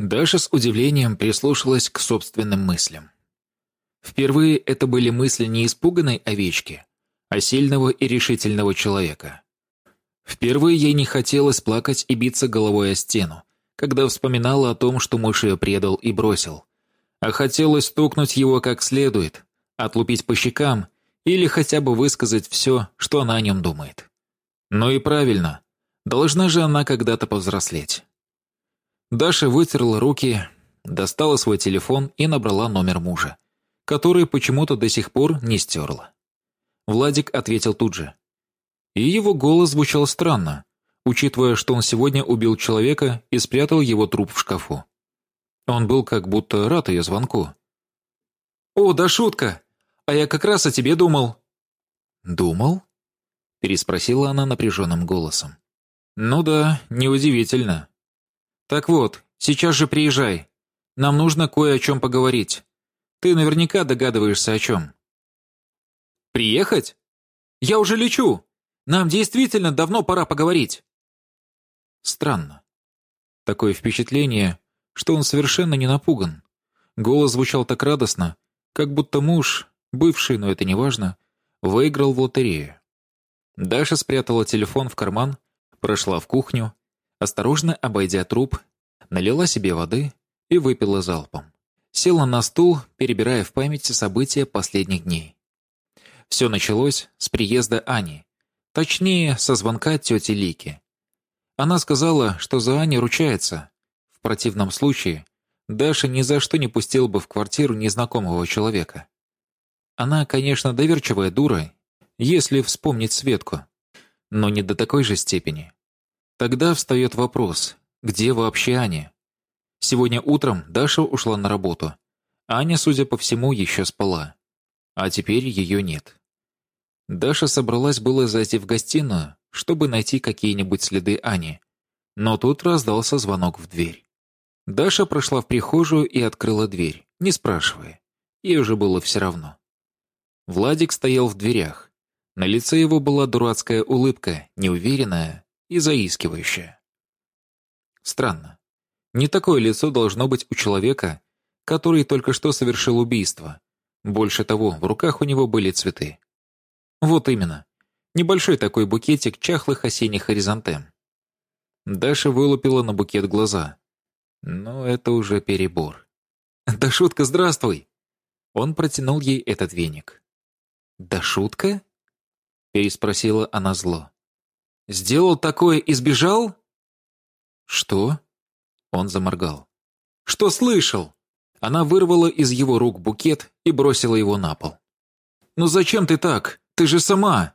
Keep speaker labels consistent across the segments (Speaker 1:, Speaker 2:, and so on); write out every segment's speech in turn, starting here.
Speaker 1: Даша с удивлением прислушалась к собственным мыслям. Впервые это были мысли не испуганной овечки, а сильного и решительного человека. Впервые ей не хотелось плакать и биться головой о стену, когда вспоминала о том, что муж ее предал и бросил. А хотелось стукнуть его как следует, отлупить по щекам или хотя бы высказать все, что она о нем думает. Ну и правильно, должна же она когда-то повзрослеть. Даша вытерла руки, достала свой телефон и набрала номер мужа, который почему-то до сих пор не стерла. Владик ответил тут же. И его голос звучал странно, учитывая, что он сегодня убил человека и спрятал его труп в шкафу. Он был как будто рад ее звонку. «О, да шутка! А я как раз о тебе думал». «Думал?» – переспросила она напряженным голосом. «Ну да, неудивительно. Так вот, сейчас же приезжай. Нам нужно кое о чем поговорить. Ты наверняка догадываешься о чем». «Приехать? Я уже лечу!» Нам действительно давно пора поговорить!» Странно. Такое впечатление, что он совершенно не напуган. Голос звучал так радостно, как будто муж, бывший, но это не важно, выиграл в лотерею. Даша спрятала телефон в карман, прошла в кухню, осторожно обойдя труп, налила себе воды и выпила залпом. Села на стул, перебирая в памяти события последних дней. Все началось с приезда Ани, Точнее, со звонка тети Лики. Она сказала, что за Ани ручается. В противном случае Даша ни за что не пустила бы в квартиру незнакомого человека. Она, конечно, доверчивая дура, если вспомнить Светку, но не до такой же степени. Тогда встает вопрос, где вообще Аня? Сегодня утром Даша ушла на работу. Аня, судя по всему, еще спала. А теперь ее нет. Даша собралась было зайти в гостиную, чтобы найти какие-нибудь следы Ани. Но тут раздался звонок в дверь. Даша прошла в прихожую и открыла дверь, не спрашивая. Ей уже было все равно. Владик стоял в дверях. На лице его была дурацкая улыбка, неуверенная и заискивающая. Странно. Не такое лицо должно быть у человека, который только что совершил убийство. Больше того, в руках у него были цветы. Вот именно. Небольшой такой букетик чахлых осенних хоризонтем. Даша вылупила на букет глаза. Но это уже перебор. «Да шутка, здравствуй!» Он протянул ей этот веник. «Да шутка?» Переспросила она зло. «Сделал такое и сбежал?» «Что?» Он заморгал. «Что слышал?» Она вырвала из его рук букет и бросила его на пол. «Ну зачем ты так? Ты же сама!»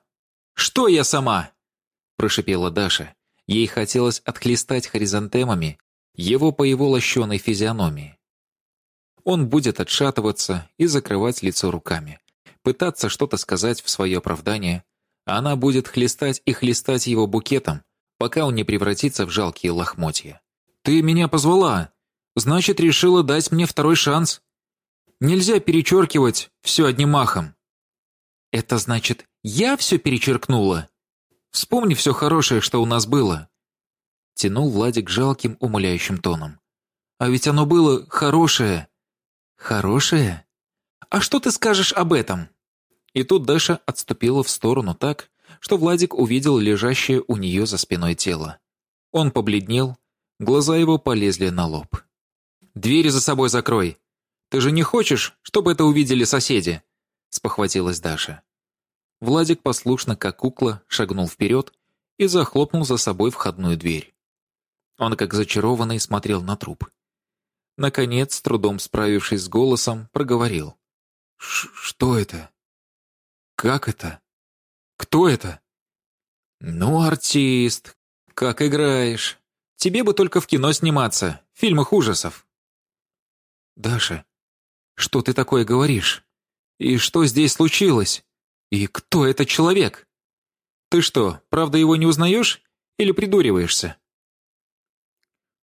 Speaker 1: «Что я сама?» – прошипела Даша. Ей хотелось отхлестать хоризонтемами его по его лощеной физиономии. Он будет отшатываться и закрывать лицо руками, пытаться что-то сказать в свое оправдание, она будет хлестать и хлестать его букетом, пока он не превратится в жалкие лохмотья. «Ты меня позвала! Значит, решила дать мне второй шанс! Нельзя перечеркивать все одним махом!» Это значит, я все перечеркнула? Вспомни все хорошее, что у нас было. Тянул Владик жалким, умоляющим тоном. А ведь оно было хорошее. Хорошее? А что ты скажешь об этом? И тут Даша отступила в сторону так, что Владик увидел лежащее у нее за спиной тело. Он побледнел, глаза его полезли на лоб. «Двери за собой закрой. Ты же не хочешь, чтобы это увидели соседи?» спохватилась Даша. Владик послушно, как кукла, шагнул вперед и захлопнул за собой входную дверь. Он, как зачарованный, смотрел на труп. Наконец, с трудом справившись с голосом, проговорил. «Что это? Как это? Кто это?» «Ну, артист, как играешь. Тебе бы только в кино сниматься, в фильмах ужасов». «Даша, что ты такое говоришь? И что здесь случилось?» «И кто этот человек? Ты что, правда его не узнаешь или придуриваешься?»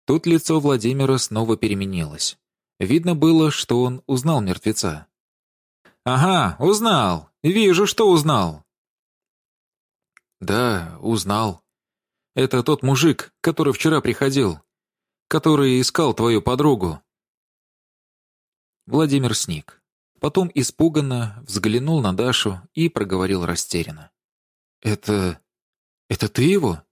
Speaker 1: Тут лицо Владимира снова переменилось. Видно было, что он узнал мертвеца. «Ага, узнал. Вижу, что узнал». «Да, узнал. Это тот мужик, который вчера приходил. который искал твою подругу». Владимир сник. Потом испуганно взглянул на Дашу и проговорил растерянно. «Это... это ты его?»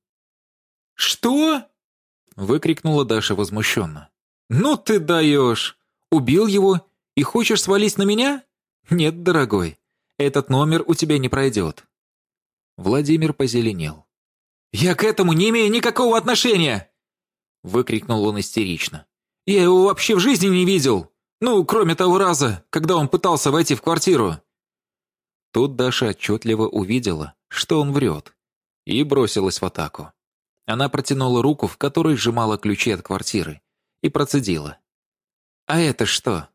Speaker 2: «Что?» — выкрикнула Даша возмущенно. «Ну ты даешь! Убил его и хочешь свалить на меня? Нет, дорогой, этот номер у тебя не пройдет».
Speaker 1: Владимир позеленел.
Speaker 2: «Я к этому не имею никакого отношения!» Выкрикнул он истерично. «Я его вообще в жизни не видел! Ну, кроме того раза, когда он пытался войти в квартиру!»
Speaker 1: Тут Даша отчетливо увидела, что он врет, и бросилась в атаку. Она протянула руку, в которой сжимала ключи от квартиры, и процедила. «А это что?»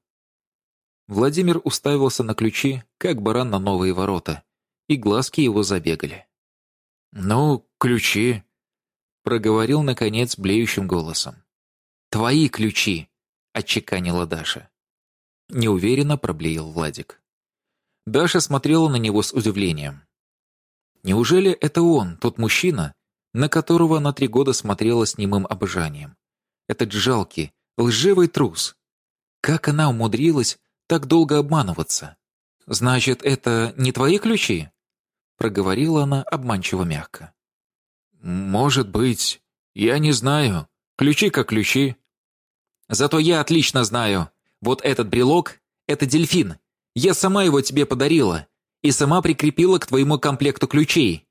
Speaker 1: Владимир уставился на ключи, как баран на новые ворота, и глазки его забегали.
Speaker 2: «Ну, ключи», — проговорил, наконец, блеющим голосом.
Speaker 1: «Твои ключи», — отчеканила Даша. Неуверенно проблеял Владик. Даша смотрела на него с удивлением. Неужели это он, тот мужчина, на которого она три года смотрела с немым обожанием? Этот жалкий, лживый трус. Как она умудрилась так долго обманываться? «Значит, это не твои ключи?» Проговорила она обманчиво мягко.
Speaker 2: «Может быть. Я не знаю. Ключи как ключи».
Speaker 1: «Зато я отлично знаю. Вот этот брелок — это дельфин. Я сама его тебе подарила. И сама прикрепила к твоему комплекту ключей.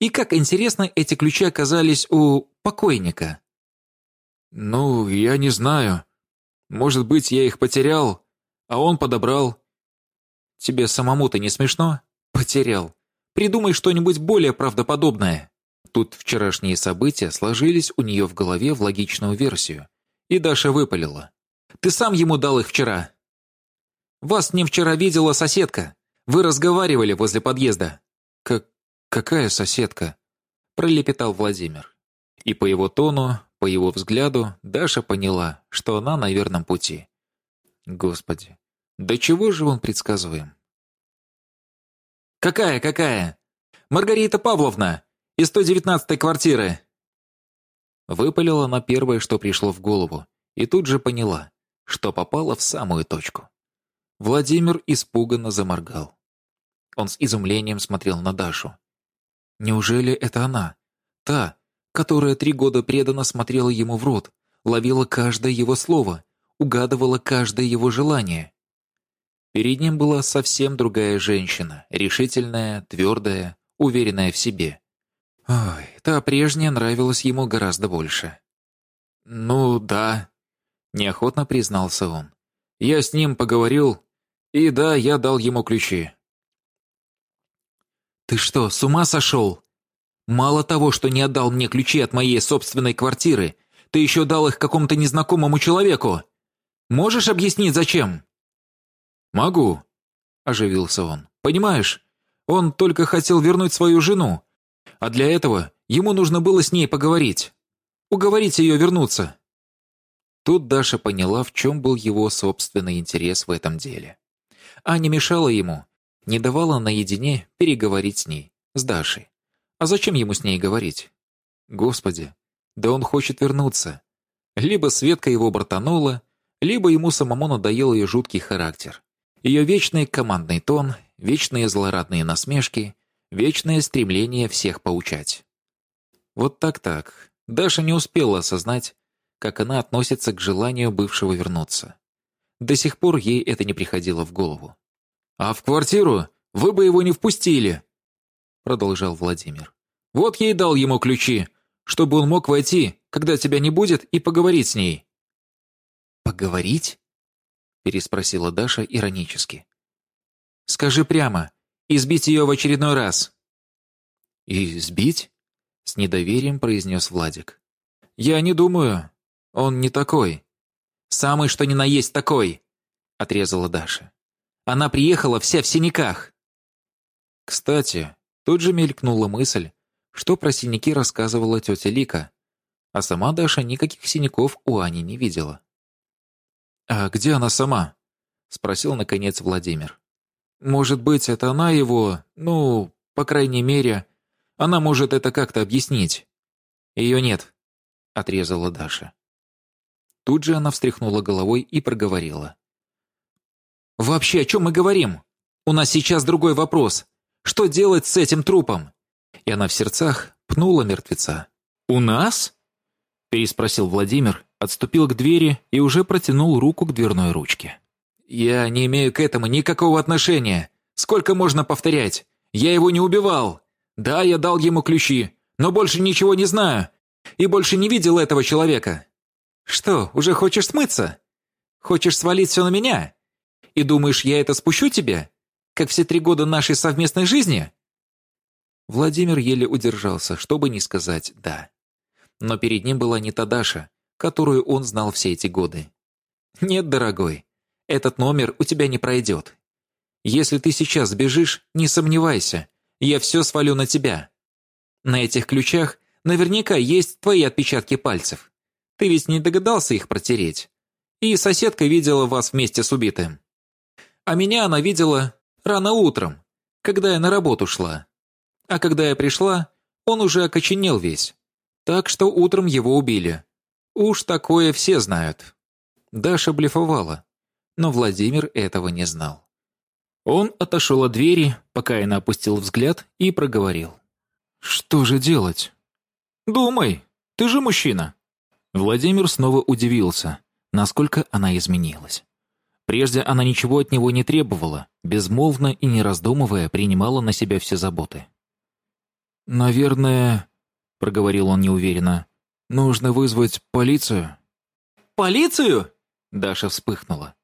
Speaker 1: И как интересно эти ключи оказались у покойника».
Speaker 2: «Ну, я не знаю. Может быть, я их потерял, а он подобрал».
Speaker 1: «Тебе самому-то не смешно?» «Потерял. Придумай что-нибудь более правдоподобное». Тут вчерашние события сложились у нее в голове в логичную версию, и Даша выпалила. «Ты сам ему дал их вчера!» «Вас с ним вчера видела соседка. Вы разговаривали возле подъезда».
Speaker 2: «Как... какая соседка?»
Speaker 1: пролепетал Владимир. И по его тону, по его взгляду, Даша поняла, что она на верном пути. Господи, да чего же он предсказуем? «Какая, какая? Маргарита Павловна! Из 119-й квартиры!» Выпалила она первое, что пришло в голову, и тут же поняла, что попала в самую точку. Владимир испуганно заморгал. Он с изумлением смотрел на Дашу. Неужели это она? Та, которая три года преданно смотрела ему в рот, ловила каждое его слово, угадывала каждое его желание. Перед ним была совсем другая женщина, решительная, твердая, уверенная в себе. Ой, та прежняя нравилась ему гораздо больше.
Speaker 2: «Ну да», — неохотно признался он.
Speaker 1: «Я с ним поговорил, и да, я дал ему ключи». «Ты что, с ума сошел? Мало того, что не отдал мне ключи от моей собственной квартиры, ты еще дал их какому-то незнакомому человеку. Можешь объяснить, зачем?»
Speaker 2: «Могу», — оживился он. «Понимаешь, он только хотел вернуть свою жену, а для этого ему нужно было с ней поговорить. Уговорить ее вернуться».
Speaker 1: Тут Даша поняла, в чем был его собственный интерес в этом деле. Аня мешала ему, не давала наедине переговорить с ней, с Дашей. А зачем ему с ней говорить? Господи, да он хочет вернуться. Либо Светка его бортанула, либо ему самому надоел ее жуткий характер. Ее вечный командный тон, вечные злорадные насмешки, вечное стремление всех поучать. Вот так-так. Даша не успела осознать, как она относится к желанию бывшего вернуться. До сих пор ей это не приходило в голову.
Speaker 2: «А в квартиру вы бы его не впустили!» Продолжал Владимир. «Вот и дал ему ключи, чтобы он мог войти, когда тебя не будет, и поговорить с ней».
Speaker 1: «Поговорить?» Переспросила Даша иронически. «Скажи прямо, избить ее в очередной раз».
Speaker 2: «Избить?» — с недоверием произнес Владик.
Speaker 1: «Я не думаю. Он не такой. Самый что ни на есть такой», — отрезала Даша. «Она приехала вся в синяках». Кстати, тут же мелькнула мысль, что про синяки рассказывала тетя Лика, а сама Даша никаких синяков у Ани не видела.
Speaker 2: «А где она сама?» — спросил, наконец, Владимир.
Speaker 1: «Может быть, это она его... Ну, по крайней мере, она может это как-то объяснить». «Ее нет», — отрезала Даша. Тут же она встряхнула головой и проговорила. «Вообще, о чем мы говорим? У нас сейчас другой вопрос. Что делать с этим трупом?» И она в сердцах пнула мертвеца. «У нас?» переспросил Владимир, отступил к двери и уже протянул руку к дверной ручке. «Я не имею к этому никакого отношения. Сколько можно повторять? Я его не убивал. Да, я дал ему ключи, но больше ничего не знаю. И больше не видел этого человека. Что, уже хочешь смыться? Хочешь свалить все на меня? И думаешь, я это спущу тебе? Как все три года нашей совместной жизни?» Владимир еле удержался, чтобы не сказать «да». Но перед ним была не та Даша, которую он знал все эти годы. «Нет, дорогой, этот номер у тебя не пройдет. Если ты сейчас сбежишь, не сомневайся, я все свалю на тебя. На этих ключах наверняка есть твои отпечатки пальцев. Ты ведь не догадался их протереть. И соседка видела вас вместе с убитым. А меня она видела рано утром, когда я на работу шла. А когда я пришла, он уже окоченел весь. Так что утром его убили. Уж такое все знают. Даша блефовала, но Владимир этого не знал. Он отошел от двери, пока она опустил взгляд и проговорил. «Что же делать?» «Думай, ты же мужчина». Владимир снова удивился, насколько она изменилась. Прежде она ничего от него не требовала, безмолвно и не раздумывая принимала на себя все заботы. «Наверное, — проговорил он неуверенно. «Нужно вызвать полицию». «Полицию?» — Даша вспыхнула.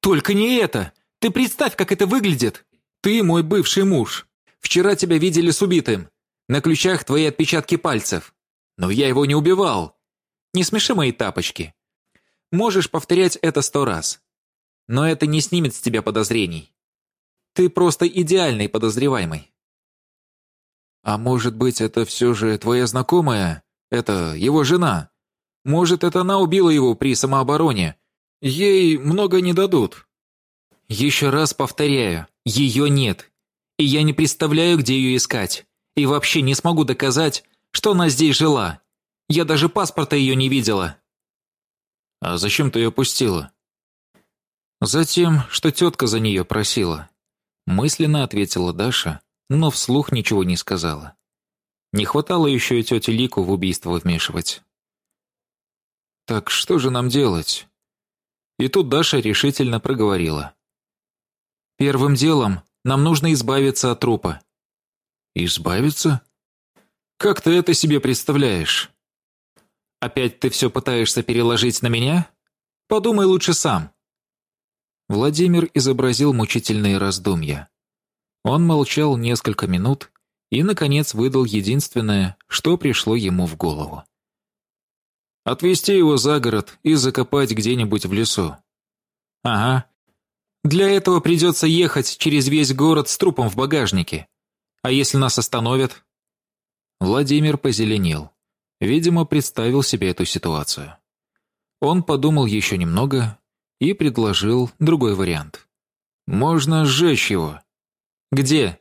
Speaker 1: «Только не это! Ты представь, как это выглядит! Ты мой бывший муж. Вчера тебя видели с убитым. На ключах твои отпечатки пальцев. Но я его не убивал. Не смеши мои тапочки. Можешь повторять это сто раз. Но это не снимет с тебя подозрений. Ты просто идеальный подозреваемый. «А может быть, это все же твоя знакомая? Это его жена? Может, это она убила его при самообороне? Ей много не дадут». «Еще раз повторяю, ее нет. И я не представляю, где ее искать. И вообще не смогу доказать, что она здесь жила. Я даже паспорта ее не видела». «А зачем ты ее пустила?» «Затем, что тетка за нее просила», — мысленно ответила Даша, но вслух ничего не сказала. Не хватало еще и тете Лику в убийство вмешивать. «Так что же нам делать?» И тут Даша решительно проговорила. «Первым делом нам нужно избавиться от трупа». «Избавиться? Как ты это себе представляешь?» «Опять ты все пытаешься переложить на меня? Подумай лучше сам». Владимир изобразил мучительные раздумья. Он молчал несколько минут и, наконец, выдал единственное, что пришло ему в голову. «Отвезти его за город и закопать где-нибудь в лесу». «Ага. Для этого придется ехать через весь город с трупом в багажнике. А если нас остановят?» Владимир позеленел. Видимо, представил себе эту ситуацию. Он подумал еще немного и предложил другой вариант. «Можно сжечь его. «Где?»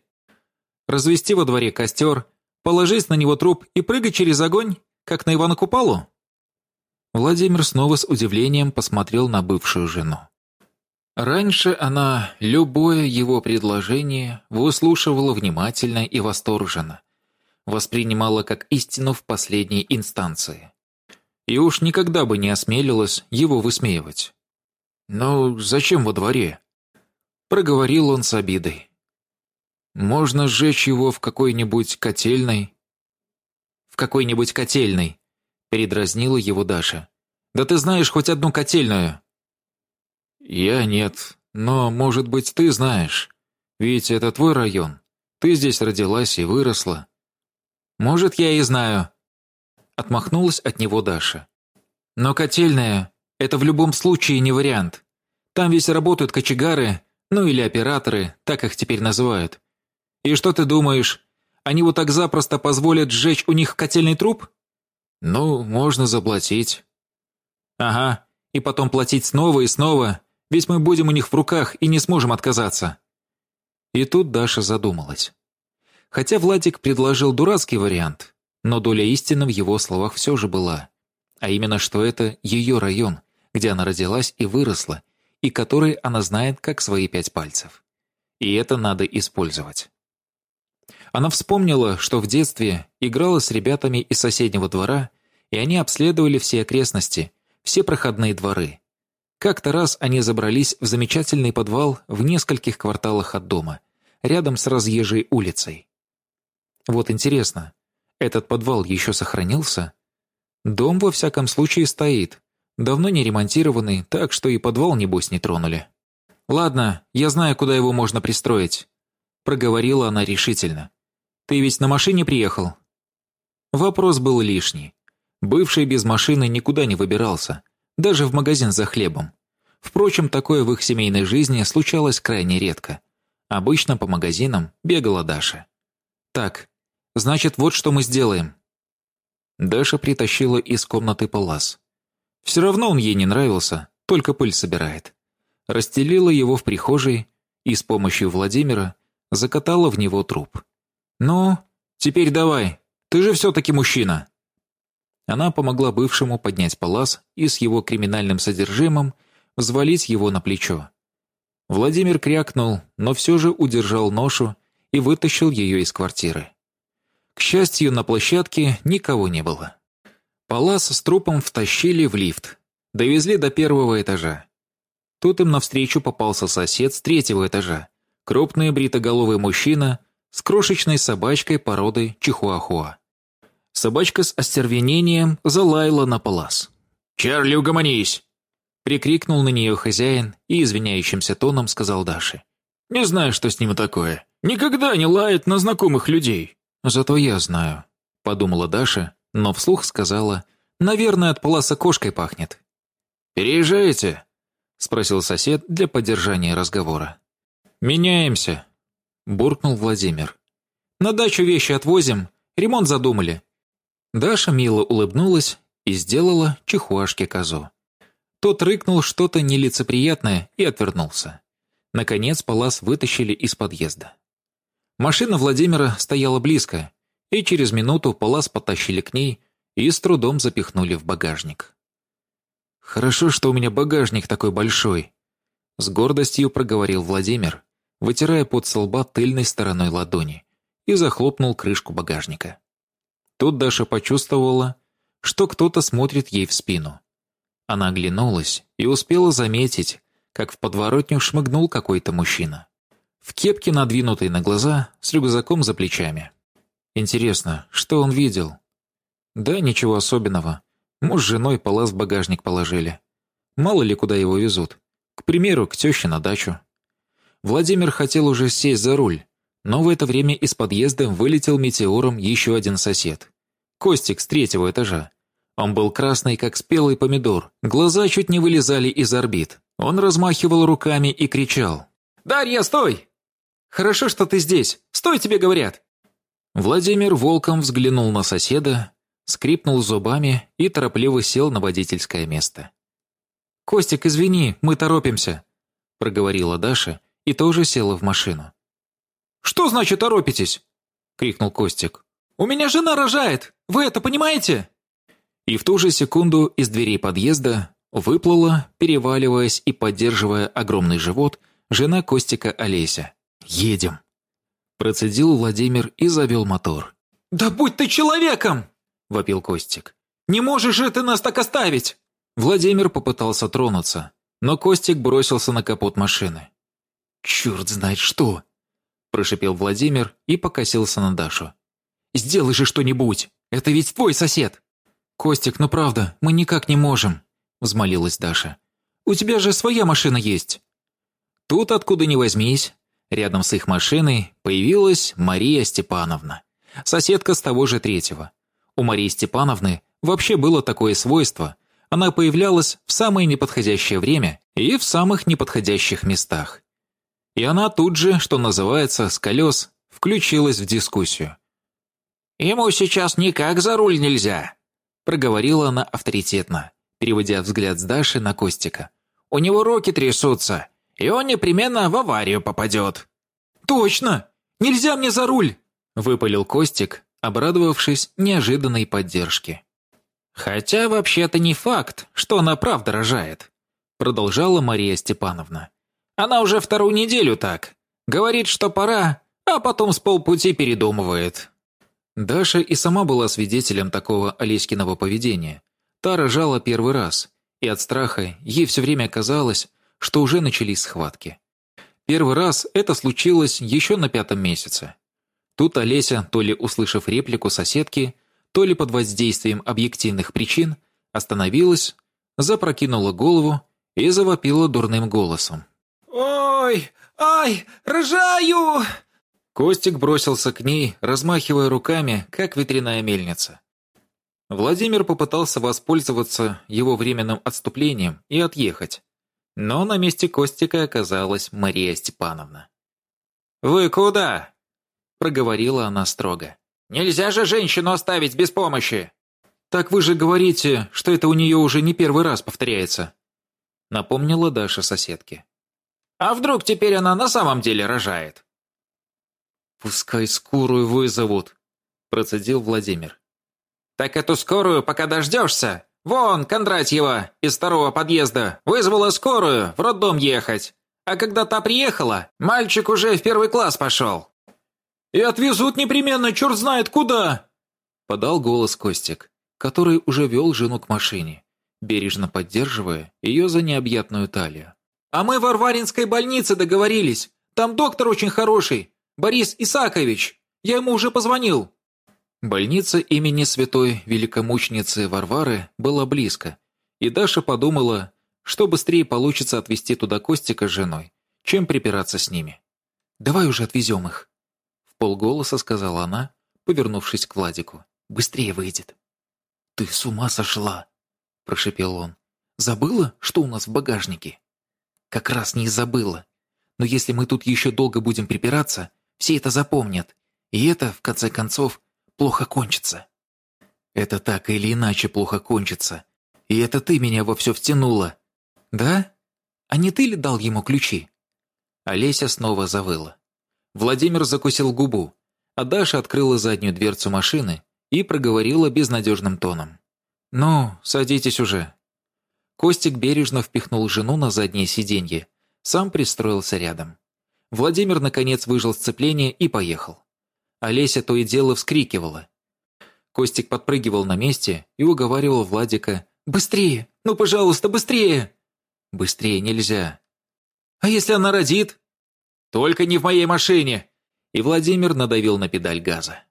Speaker 1: «Развести во дворе костер, положить на него труп и прыгать через огонь, как на Ивана Купалу?» Владимир снова с удивлением посмотрел на бывшую жену. Раньше она любое его предложение выслушивала внимательно и восторженно, воспринимала как истину в последней инстанции. И уж никогда бы не осмелилась его высмеивать. «Ну, зачем во дворе?» Проговорил он с обидой. Можно сжечь его в какой-нибудь котельной». «В какой-нибудь котельной», — передразнила его Даша. «Да ты знаешь хоть одну котельную?» «Я нет, но, может быть, ты знаешь. Ведь это твой район. Ты здесь родилась и выросла». «Может, я и знаю», — отмахнулась от него Даша. «Но котельная — это в любом случае не вариант. Там ведь работают кочегары, ну или операторы, так их теперь называют. И что ты думаешь, они вот так запросто позволят сжечь у них котельный труп? Ну, можно заплатить. Ага, и потом платить снова и снова, ведь мы будем у них в руках и не сможем отказаться. И тут Даша задумалась. Хотя Владик предложил дурацкий вариант, но доля истины в его словах все же была. А именно, что это ее район, где она родилась и выросла, и который она знает как свои пять пальцев. И это надо использовать. Она вспомнила, что в детстве играла с ребятами из соседнего двора, и они обследовали все окрестности, все проходные дворы. Как-то раз они забрались в замечательный подвал в нескольких кварталах от дома, рядом с разъезжей улицей. Вот интересно, этот подвал еще сохранился? Дом, во всяком случае, стоит, давно не ремонтированный, так что и подвал, небось, не тронули. «Ладно, я знаю, куда его можно пристроить», — проговорила она решительно. «Ты ведь на машине приехал?» Вопрос был лишний. Бывший без машины никуда не выбирался, даже в магазин за хлебом. Впрочем, такое в их семейной жизни случалось крайне редко. Обычно по магазинам бегала Даша. «Так, значит, вот что мы сделаем». Даша притащила из комнаты палас. Все равно он ей не нравился, только пыль собирает. Расстелила его в прихожей и с помощью Владимира закатала в него труп. «Ну, теперь давай, ты же все-таки мужчина!» Она помогла бывшему поднять палас и с его криминальным содержимым взвалить его на плечо. Владимир крякнул, но все же удержал ношу и вытащил ее из квартиры. К счастью, на площадке никого не было. Палас с трупом втащили в лифт, довезли до первого этажа. Тут им навстречу попался сосед с третьего этажа, крупный бритоголовый мужчина с крошечной собачкой породы чихуахуа. Собачка с остервенением залаяла на палас. «Чарли, угомонись!» Прикрикнул на нее хозяин и извиняющимся тоном сказал Даше. «Не знаю, что с ним такое. Никогда не лает на знакомых людей». «Зато я знаю», — подумала Даша, но вслух сказала, «Наверное, от паласа кошкой пахнет». «Переезжаете?» — спросил сосед для поддержания разговора. «Меняемся», — буркнул Владимир. «На дачу вещи отвозим, ремонт задумали». Даша мило улыбнулась и сделала чихуашке козу. Тот рыкнул что-то нелицеприятное и отвернулся. Наконец Палас вытащили из подъезда. Машина Владимира стояла близко, и через минуту Палас потащили к ней и с трудом запихнули в багажник. «Хорошо, что у меня багажник такой большой», — с гордостью проговорил Владимир, вытирая под со тыльной стороной ладони, и захлопнул крышку багажника. Тут Даша почувствовала, что кто-то смотрит ей в спину. Она оглянулась и успела заметить, как в подворотню шмыгнул какой-то мужчина. В кепке, надвинутой на глаза, с рюкзаком за плечами. Интересно, что он видел? Да, ничего особенного. Муж с женой палас в багажник положили. Мало ли, куда его везут. К примеру, к теще на дачу. Владимир хотел уже сесть за руль, но в это время из подъезда вылетел метеором еще один сосед. Костик с третьего этажа. Он был красный, как спелый помидор. Глаза чуть не вылезали из орбит. Он размахивал руками и кричал. «Дарья, стой! Хорошо, что ты здесь. Стой, тебе говорят!» Владимир волком взглянул на соседа, скрипнул зубами и торопливо сел на водительское место. «Костик, извини, мы торопимся», — проговорила Даша и тоже села в машину. «Что значит торопитесь?» — крикнул Костик. «У меня жена рожает! Вы это понимаете?» И в ту же секунду из дверей подъезда выплыла, переваливаясь и поддерживая огромный живот, жена Костика Олеся. «Едем!» Процедил Владимир и завел мотор. «Да будь ты человеком!» – вопил Костик. «Не можешь же ты нас так оставить!» Владимир попытался тронуться, но Костик бросился на капот машины. «Черт знает что!» – прошипел Владимир и покосился на Дашу. «Сделай же что-нибудь! Это ведь твой сосед!» «Костик, ну правда, мы никак не можем», — взмолилась Даша. «У тебя же своя машина есть». Тут, откуда ни возьмись, рядом с их машиной появилась Мария Степановна, соседка с того же третьего. У Марии Степановны вообще было такое свойство. Она появлялась в самое неподходящее время и в самых неподходящих местах. И она тут же, что называется, с колес, включилась в дискуссию. «Ему сейчас никак за руль нельзя», проговорила она авторитетно, переводя взгляд с Даши на Костика. «У него руки трясутся, и он непременно в аварию попадет». «Точно! Нельзя мне за руль!» – выпалил Костик, обрадовавшись неожиданной поддержке. «Хотя вообще-то не факт, что она правда рожает», продолжала Мария Степановна. «Она уже вторую неделю так. Говорит, что пора, а потом с полпути передумывает». Даша и сама была свидетелем такого Олеськиного поведения. Та рожала первый раз, и от страха ей все время казалось, что уже начались схватки. Первый раз это случилось еще на пятом месяце. Тут Олеся, то ли услышав реплику соседки, то ли под воздействием объективных причин, остановилась, запрокинула голову и завопила дурным голосом.
Speaker 2: «Ой, ай, рожаю!»
Speaker 1: Костик бросился к ней, размахивая руками, как ветряная мельница. Владимир попытался воспользоваться его временным отступлением и отъехать. Но на месте Костика оказалась Мария Степановна.
Speaker 2: «Вы куда?»
Speaker 1: – проговорила она строго.
Speaker 2: «Нельзя же женщину оставить без помощи!»
Speaker 1: «Так вы же говорите, что это у нее уже не первый раз повторяется», – напомнила Даша соседке.
Speaker 2: «А вдруг теперь она на самом деле рожает?»
Speaker 1: «Пускай скорую вызовут», – процедил Владимир.
Speaker 2: «Так эту скорую, пока дождешься, вон, Кондратьева из второго подъезда вызвала скорую в роддом ехать. А когда та приехала, мальчик уже в первый класс пошел».
Speaker 3: «И отвезут непременно, черт знает куда!»
Speaker 1: – подал голос Костик который уже вел жену к машине, бережно поддерживая ее за необъятную талию.
Speaker 3: «А мы в Варваринской больнице договорились. Там доктор очень хороший, Борис Исакович. Я ему уже позвонил».
Speaker 1: Больница имени святой великомученицы Варвары была близко, и Даша подумала, что быстрее получится отвезти туда Костика с женой, чем припираться с ними. «Давай уже отвезем их», — в полголоса сказала она, повернувшись к Владику. «Быстрее выйдет». «Ты с ума сошла!» – прошепел он. «Забыла, что у нас в багажнике?» «Как раз не забыла. Но если мы тут еще долго будем припираться, все это запомнят. И это, в конце концов, плохо кончится». «Это так или иначе плохо кончится. И это ты меня во все втянула». «Да? А не ты ли дал ему ключи?» Олеся снова завыла. Владимир закусил губу, а Даша открыла заднюю дверцу машины и проговорила безнадежным тоном. «Ну, садитесь уже». Костик бережно впихнул жену на заднее сиденье, сам пристроился рядом. Владимир, наконец, выжил сцепление и поехал. Олеся то и дело вскрикивала. Костик подпрыгивал на месте и уговаривал Владика «Быстрее! Ну, пожалуйста, быстрее!» «Быстрее нельзя».
Speaker 3: «А если она родит?»
Speaker 1: «Только не в моей машине!» И Владимир надавил на педаль газа.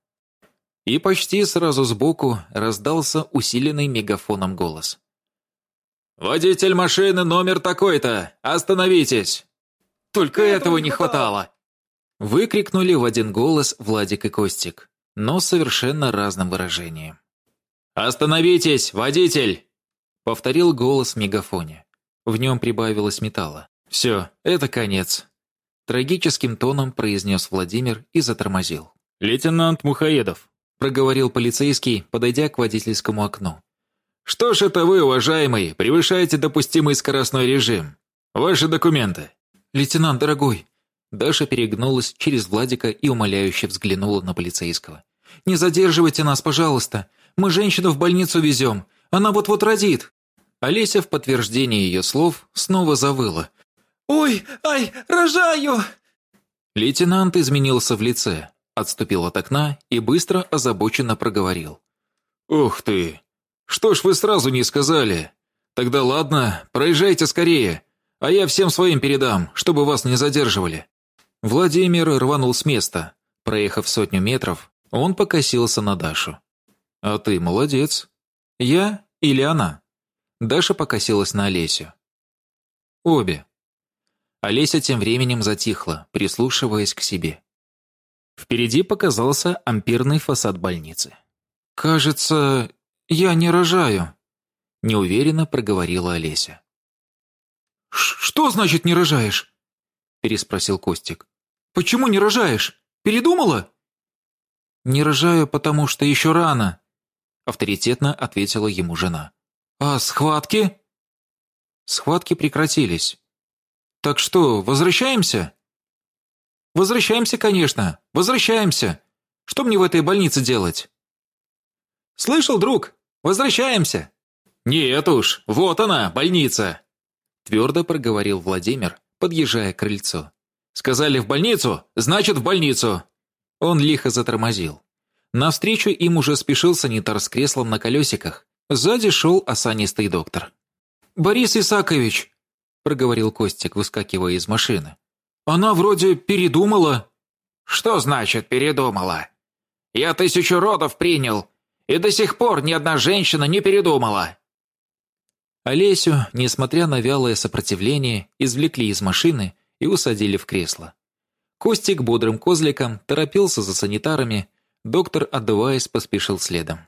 Speaker 1: И почти сразу сбоку раздался усиленный мегафоном голос.
Speaker 2: «Водитель машины номер такой-то! Остановитесь!»
Speaker 3: «Только этого не хватало!»
Speaker 1: Выкрикнули в один голос Владик и Костик, но совершенно разным выражением.
Speaker 2: «Остановитесь, водитель!»
Speaker 1: Повторил голос в мегафоне. В нем прибавилось металла. «Все, это конец!» Трагическим тоном произнес Владимир и затормозил.
Speaker 4: «Лейтенант Мухаедов,
Speaker 1: проговорил полицейский, подойдя к водительскому окну.
Speaker 2: «Что ж это вы, уважаемый, превышаете допустимый скоростной режим? Ваши документы».
Speaker 1: «Лейтенант, дорогой!» Даша перегнулась через Владика и умоляюще взглянула на полицейского. «Не задерживайте нас, пожалуйста. Мы женщину в больницу везем. Она вот-вот родит». Олеся в подтверждение ее слов снова завыла.
Speaker 3: «Ой, ай, рожаю!»
Speaker 1: Лейтенант изменился в лице, отступил от окна и быстро озабоченно проговорил.
Speaker 2: «Ух ты! Что ж вы сразу не сказали? Тогда ладно, проезжайте скорее, а я всем своим передам, чтобы вас не задерживали».
Speaker 1: Владимир рванул с места. Проехав сотню метров, он покосился на Дашу. «А ты молодец. Я или она?» Даша покосилась на Олесю. «Обе». Олеся тем временем затихла, прислушиваясь к себе. Впереди показался ампирный фасад больницы. «Кажется, я не рожаю», — неуверенно проговорила Олеся.
Speaker 3: «Что значит не рожаешь?» — переспросил Костик. «Почему не рожаешь? Передумала?»
Speaker 1: «Не рожаю, потому что еще рано», — авторитетно ответила ему жена.
Speaker 3: «А схватки?»
Speaker 1: Схватки прекратились. «Так что, возвращаемся?»
Speaker 3: Возвращаемся, конечно. Возвращаемся. Что мне в этой больнице делать? Слышал, друг? Возвращаемся.
Speaker 2: Нет уж, вот она, больница.
Speaker 1: Твердо проговорил Владимир, подъезжая к крыльцу. «Сказали в больницу? Значит, в больницу!» Он лихо затормозил. Навстречу им уже спешил санитар с креслом на колесиках. Сзади шел осанистый доктор.
Speaker 3: «Борис Исакович!» – проговорил Костик, выскакивая из машины. «Она вроде передумала».
Speaker 2: «Что значит передумала? Я тысячу родов принял, и до сих пор ни одна женщина не передумала».
Speaker 1: Олесю, несмотря на вялое сопротивление, извлекли из машины и усадили в кресло. Костик бодрым козликом торопился за санитарами, доктор, отдуваясь, поспешил следом.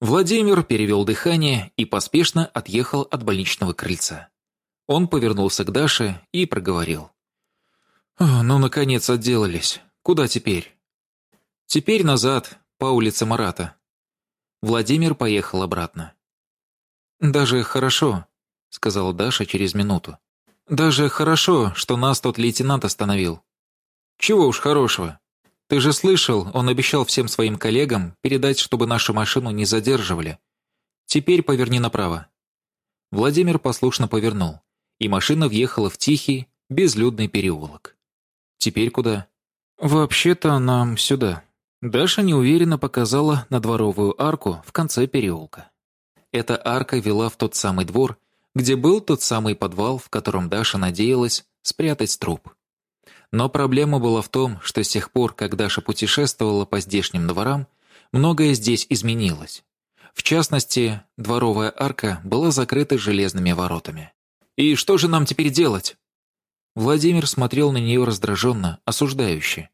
Speaker 1: Владимир перевел дыхание и поспешно отъехал от больничного крыльца. Он повернулся к Даше и проговорил.
Speaker 3: «Ну, наконец, отделались. Куда теперь?»
Speaker 1: «Теперь назад, по улице Марата». Владимир поехал обратно.
Speaker 3: «Даже хорошо», — сказала Даша через минуту. «Даже хорошо, что нас тот лейтенант остановил. Чего уж хорошего. Ты же слышал, он обещал всем своим коллегам передать, чтобы нашу машину не задерживали. Теперь поверни направо».
Speaker 1: Владимир послушно повернул, и машина въехала в тихий, безлюдный переулок. «Теперь куда?»
Speaker 3: «Вообще-то нам сюда». Даша неуверенно показала на дворовую арку в конце переулка.
Speaker 1: Эта арка вела в тот самый двор, где был тот самый подвал, в котором Даша надеялась спрятать труп. Но проблема была в том, что с тех пор, как Даша путешествовала по здешним дворам, многое здесь изменилось. В частности, дворовая арка была закрыта железными воротами. «И что же нам теперь делать?» Владимир смотрел на нее раздраженно, осуждающе.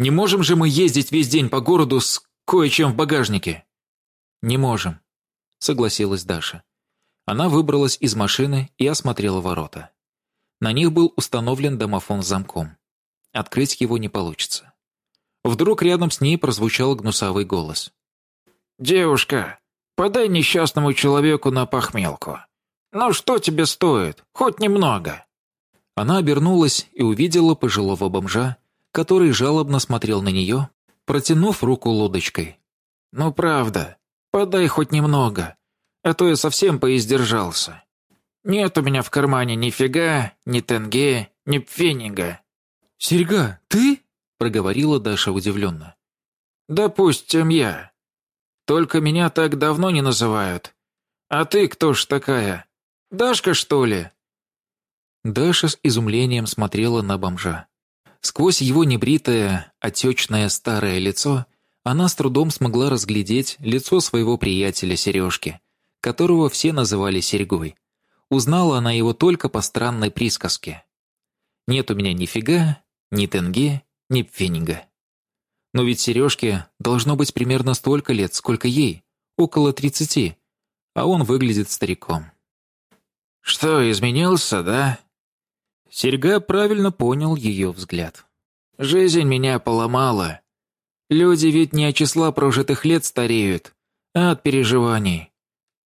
Speaker 1: «Не можем же мы ездить весь день по городу с кое-чем в багажнике?» «Не можем», — согласилась Даша. Она выбралась из машины и осмотрела ворота. На них был установлен домофон с замком. Открыть его не получится. Вдруг рядом с ней прозвучал гнусавый голос.
Speaker 2: «Девушка, подай несчастному человеку на похмелку. Ну что тебе стоит? Хоть немного».
Speaker 1: Она обернулась и увидела пожилого бомжа, который жалобно смотрел на нее, протянув руку лодочкой.
Speaker 2: «Ну правда, подай хоть немного, а то я совсем поиздержался. Нет у меня в кармане ни фига, ни тенге, ни пфенига».
Speaker 3: «Серьга, ты?»
Speaker 1: — проговорила Даша удивленно.
Speaker 2: «Допустим, я. Только меня так давно не называют. А ты кто ж такая? Дашка, что ли?»
Speaker 1: Даша с изумлением смотрела на бомжа. Сквозь его небритое, отечное старое лицо она с трудом смогла разглядеть лицо своего приятеля Сережки, которого все называли Серегой. Узнала она его только по странной присказке. «Нет у меня ни фига, ни тенге, ни пфенига». Но ведь Сережке должно быть примерно столько лет, сколько ей, около тридцати, а он выглядит стариком.
Speaker 2: «Что, изменился, да?»
Speaker 1: Серьга правильно понял ее взгляд.
Speaker 2: «Жизнь меня поломала. Люди ведь не от числа прожитых лет стареют, а от переживаний.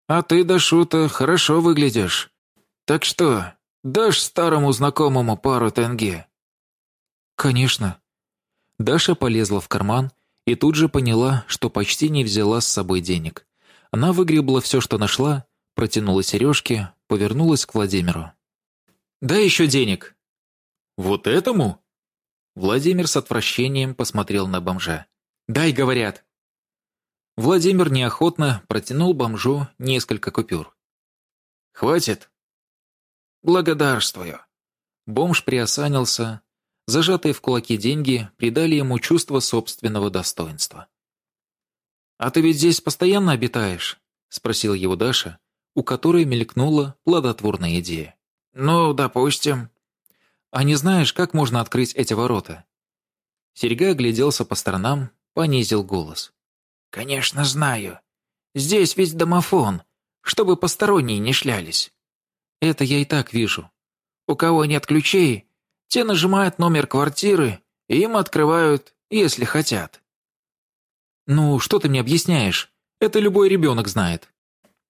Speaker 2: А ты, Дашута, хорошо выглядишь. Так что, дашь старому знакомому пару тенге?»
Speaker 1: «Конечно». Даша полезла в карман и тут же поняла, что почти не взяла с собой денег. Она выгребла все, что нашла, протянула сережки, повернулась к Владимиру. «Дай еще денег». «Вот этому?» Владимир с отвращением посмотрел на бомжа. «Дай, говорят». Владимир неохотно протянул бомжу несколько купюр.
Speaker 2: «Хватит?» «Благодарствую».
Speaker 1: Бомж приосанился. Зажатые в кулаки деньги придали ему чувство собственного достоинства. «А ты ведь здесь постоянно обитаешь?» — спросил его Даша, у которой мелькнула плодотворная идея.
Speaker 2: «Ну, допустим».
Speaker 1: «А не знаешь, как можно открыть эти ворота?» Серега огляделся по сторонам, понизил голос.
Speaker 2: «Конечно знаю. Здесь ведь домофон, чтобы посторонние не шлялись».
Speaker 1: «Это я и так вижу».
Speaker 2: «У кого нет ключей, те нажимают номер квартиры, и им открывают, если хотят».
Speaker 1: «Ну, что ты мне объясняешь? Это любой ребенок знает».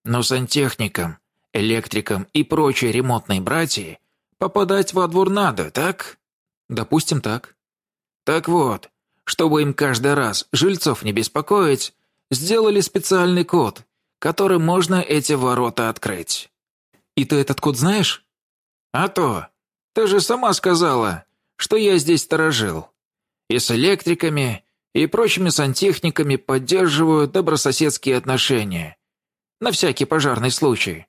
Speaker 2: «Но сантехникам электрикам и прочей ремонтной братьи попадать во двор надо, так?
Speaker 1: Допустим, так.
Speaker 2: Так вот, чтобы им каждый раз жильцов не беспокоить, сделали специальный код, которым можно эти ворота открыть.
Speaker 1: И ты этот код знаешь?
Speaker 2: «А то! Ты же сама сказала, что я здесь сторожил. И с электриками, и прочими сантехниками поддерживаю добрососедские отношения. На всякий пожарный случай.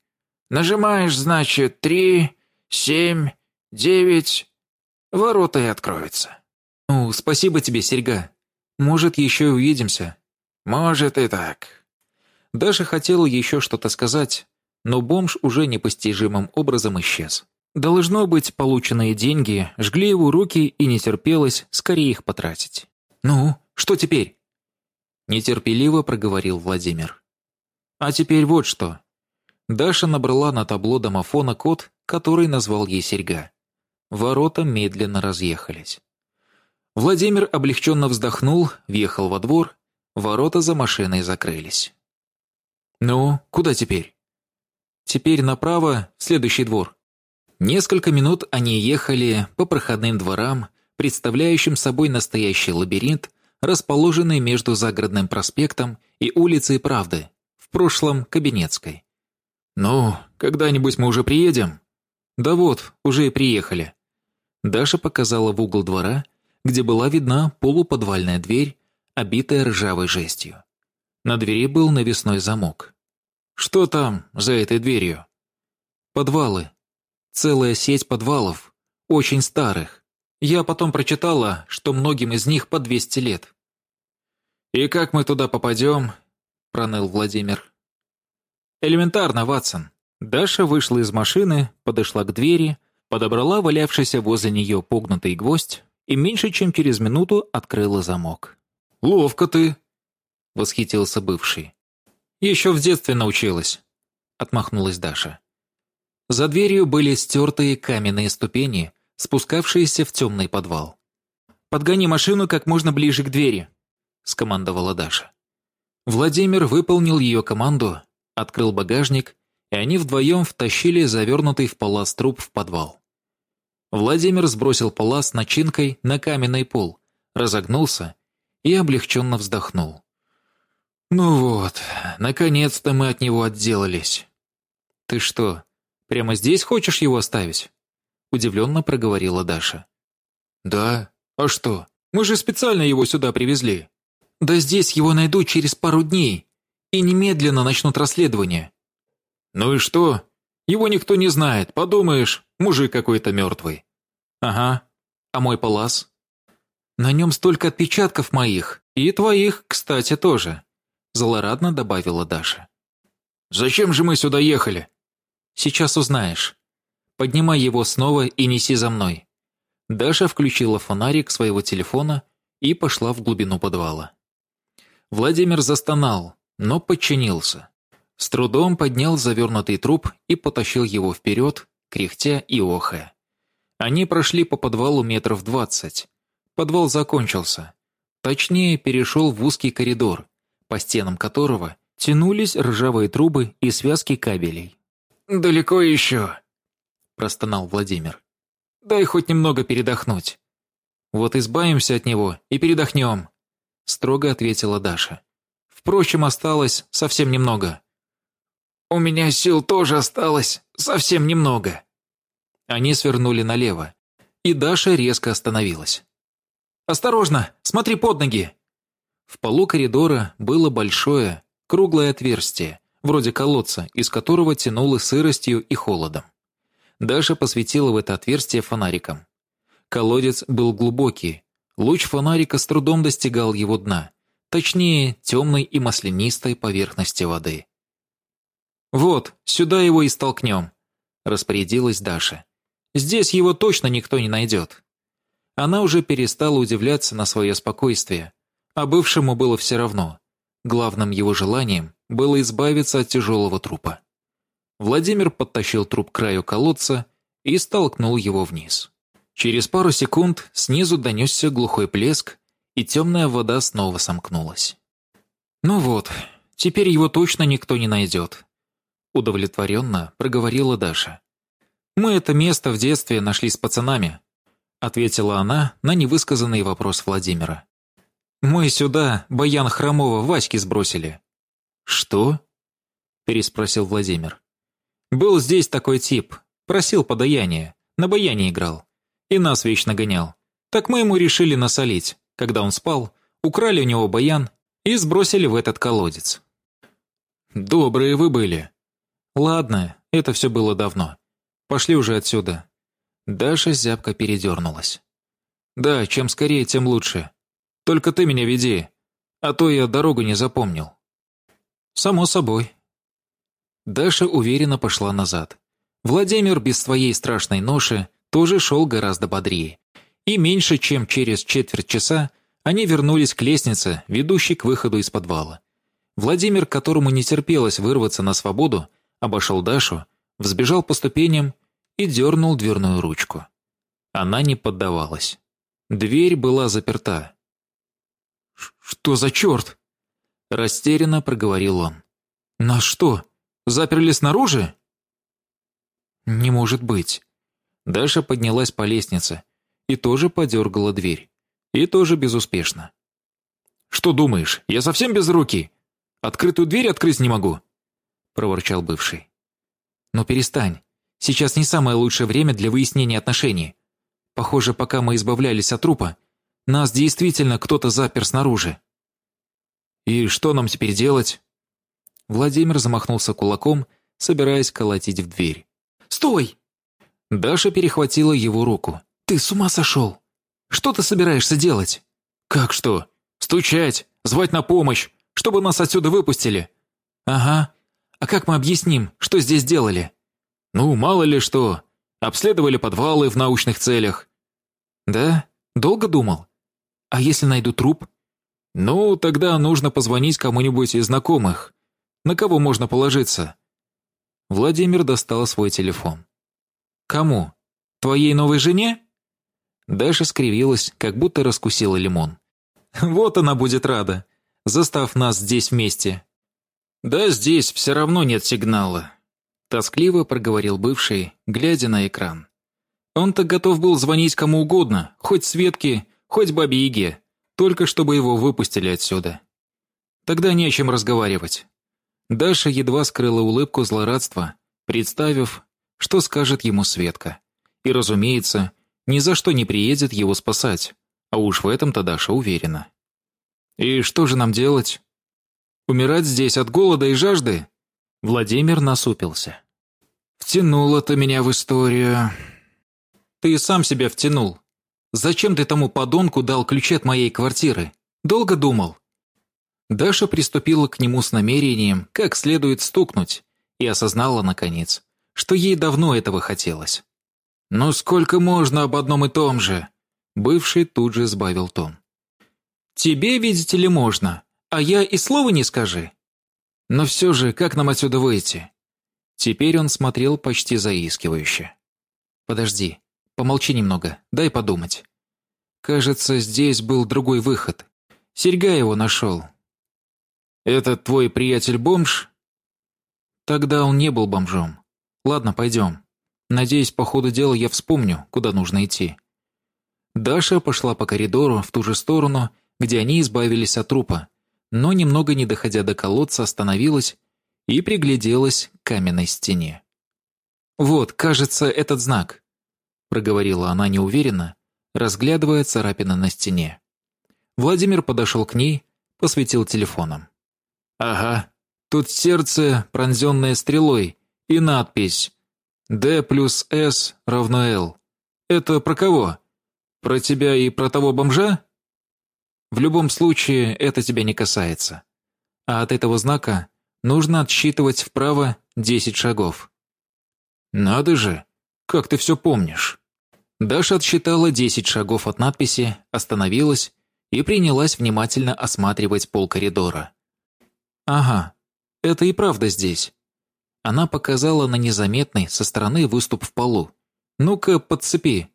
Speaker 2: Нажимаешь, значит, три, семь, девять, ворота и откроются».
Speaker 3: «Ну, спасибо тебе, Серьга. Может, еще и увидимся».
Speaker 2: «Может и так».
Speaker 3: Даша хотела еще что-то сказать, но бомж уже непостижимым образом исчез. Должно быть, полученные деньги жгли его руки и не терпелось скорее их потратить. «Ну, что теперь?» Нетерпеливо проговорил Владимир. «А теперь вот что». Даша набрала на табло домофона код, который назвал ей серьга. Ворота медленно разъехались. Владимир облегченно вздохнул, въехал во двор, ворота за машиной закрылись. «Ну, куда теперь?» «Теперь направо, следующий двор». Несколько минут они ехали по проходным дворам, представляющим собой настоящий лабиринт, расположенный между Загородным проспектом и улицей Правды, в прошлом Кабинетской. «Ну, когда-нибудь мы уже приедем?» «Да вот, уже и приехали». Даша показала в угол двора, где была видна полуподвальная дверь, обитая ржавой жестью. На двери был навесной замок. «Что там за этой дверью?» «Подвалы. Целая сеть подвалов, очень старых. Я потом прочитала, что многим из них по 200 лет». «И как мы туда попадем?» – проныл Владимир. «Элементарно, Ватсон». Даша вышла из машины, подошла к двери, подобрала валявшийся возле нее погнутый гвоздь и меньше чем через минуту открыла замок. «Ловко ты!» — восхитился бывший. «Еще в детстве научилась», — отмахнулась Даша. За дверью были стертые каменные ступени, спускавшиеся в темный подвал. «Подгони машину как можно ближе к двери», — скомандовала Даша. Владимир выполнил ее команду, открыл багажник, и они вдвоем втащили завернутый в палас труп в подвал. Владимир сбросил палас начинкой на каменный пол, разогнулся и облегченно вздохнул. «Ну вот, наконец-то мы от него отделались». «Ты что, прямо здесь хочешь его оставить?» Удивленно проговорила Даша. «Да, а что? Мы же специально его сюда привезли». «Да здесь его найдут через пару дней и немедленно начнут расследование». «Ну и что? Его никто не знает, подумаешь, мужик какой-то мертвый». «Ага. А мой палас?» «На нем столько отпечатков моих. И твоих, кстати, тоже», злорадно добавила Даша. «Зачем же мы сюда ехали?» «Сейчас узнаешь. Поднимай его снова и неси за мной». Даша включила фонарик своего телефона и пошла в глубину подвала. Владимир застонал, но подчинился. С трудом поднял завернутый труп и потащил его вперед, кряхтя и охая. Они прошли по подвалу метров двадцать. Подвал закончился. Точнее, перешел в узкий коридор, по стенам которого тянулись ржавые трубы и связки кабелей. «Далеко еще», – простонал Владимир. «Дай хоть немного передохнуть». «Вот избавимся от него и передохнем», – строго ответила Даша. «Впрочем, осталось совсем немного». «У меня сил тоже осталось совсем немного». Они свернули налево, и Даша резко остановилась. «Осторожно! Смотри под ноги!» В полу коридора было большое, круглое отверстие, вроде колодца, из которого тянуло сыростью и холодом. Даша посветила в это отверстие фонариком. Колодец был глубокий, луч фонарика с трудом достигал его дна, точнее, темной и маслянистой поверхности воды. «Вот, сюда его и столкнем», – распорядилась Даша. «Здесь его точно никто не найдет». Она уже перестала удивляться на свое спокойствие, а бывшему было все равно. Главным его желанием было избавиться от тяжелого трупа. Владимир подтащил труп к краю колодца и столкнул его вниз. Через пару секунд снизу донесся глухой плеск, и темная вода снова сомкнулась. «Ну вот, теперь его точно никто не найдет», удовлетворенно проговорила Даша. «Мы это место в детстве нашли с пацанами», ответила она на невысказанный вопрос Владимира. «Мы сюда баян хромого Васьки сбросили». «Что?» переспросил Владимир. «Был здесь такой тип, Просил подаяние, на баяне играл. И нас вечно гонял. Так мы ему решили насолить. Когда он спал, украли у него баян и сбросили в этот колодец. Добрые вы были. Ладно, это все было давно. Пошли уже отсюда. Даша зябко передернулась. Да, чем скорее, тем лучше. Только ты меня веди, а то я дорогу не запомнил. Само собой. Даша уверенно пошла назад. Владимир без своей страшной ноши тоже шел гораздо бодрее. И меньше чем через четверть часа они вернулись к лестнице, ведущей к выходу из подвала. Владимир, которому не терпелось вырваться на свободу, обошел Дашу, взбежал по ступеням и дернул дверную ручку. Она не поддавалась. Дверь была заперта. «Что за черт?» Растерянно проговорил он. «Нас что, заперли снаружи?» «Не может быть». Даша поднялась по лестнице и тоже подергала дверь. И тоже безуспешно. «Что думаешь, я совсем без руки? Открытую дверь открыть не могу?» Проворчал бывший. «Ну перестань. Сейчас не самое лучшее время для выяснения отношений. Похоже, пока мы избавлялись от трупа, нас действительно кто-то запер снаружи». «И что нам теперь делать?» Владимир замахнулся кулаком, собираясь колотить в дверь. «Стой!» Даша перехватила его руку. «Ты с ума сошел? Что ты собираешься делать?» «Как что? Стучать, звать на помощь, чтобы нас отсюда выпустили». «Ага. А как мы объясним, что здесь делали?» «Ну, мало ли что. Обследовали подвалы в научных целях». «Да? Долго думал? А если найду труп?» «Ну, тогда нужно позвонить кому-нибудь из знакомых. На кого можно положиться?» Владимир достал свой телефон. «Кому? Твоей новой жене?» Даша скривилась, как будто раскусила лимон. «Вот она будет рада, застав нас здесь вместе». «Да здесь все равно нет сигнала», — тоскливо проговорил бывший, глядя на экран. Он-то готов был звонить кому угодно, хоть Светке, хоть бабе Яге, только чтобы его выпустили отсюда. Тогда не о чем разговаривать. Даша едва скрыла улыбку злорадства, представив, что скажет ему Светка. И, разумеется, ни за что не приедет его спасать, а уж в этом-то Даша уверена. «И что же нам делать? Умирать здесь от голода и жажды?» Владимир насупился. «Втянула ты меня в историю». «Ты сам себя втянул. Зачем ты тому подонку дал ключи от моей квартиры? Долго думал?» Даша приступила к нему с намерением, как следует стукнуть, и осознала, наконец, что ей давно этого хотелось. «Ну сколько можно об одном и том же?» Бывший тут же сбавил тон. «Тебе, видите ли, можно, а я и слова не скажи. Но все же, как нам отсюда выйти?» Теперь он смотрел почти заискивающе. «Подожди, Помолчи немного, дай подумать. Кажется, здесь был другой выход. Серьга его нашел. «Это твой приятель-бомж?» Тогда он не был бомжом. Ладно, пойдем. Надеюсь, по ходу дела я вспомню, куда нужно идти. Даша пошла по коридору в ту же сторону, где они избавились от трупа, но немного не доходя до колодца остановилась и пригляделась к каменной стене. Вот, кажется, этот знак проговорила она неуверенно, разглядывая царапины на стене. Владимир подошел к ней, посветил телефоном. «Ага, тут сердце, пронзенное стрелой, и надпись «Д плюс С равно Л». Это про кого? Про тебя и про того бомжа?» В любом случае, это тебя не касается. А от этого знака нужно отсчитывать вправо 10 шагов. «Надо же, как ты все помнишь!» Даша отсчитала 10 шагов от надписи, остановилась и принялась внимательно осматривать пол коридора. «Ага, это и правда здесь». Она показала на незаметный со стороны выступ в полу. «Ну-ка, подцепи».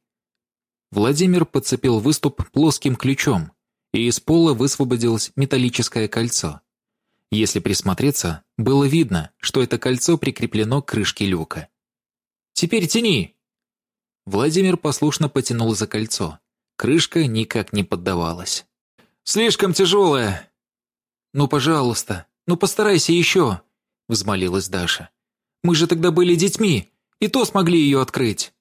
Speaker 3: Владимир подцепил выступ плоским ключом, и из пола высвободилось металлическое кольцо. Если присмотреться, было видно, что это кольцо прикреплено к крышке люка. «Теперь тяни!» Владимир послушно потянул за кольцо. Крышка никак не поддавалась. «Слишком тяжелая!» «Ну, пожалуйста, ну постарайся еще!» Взмолилась Даша. «Мы же тогда были детьми,
Speaker 2: И то смогли ее открыть!»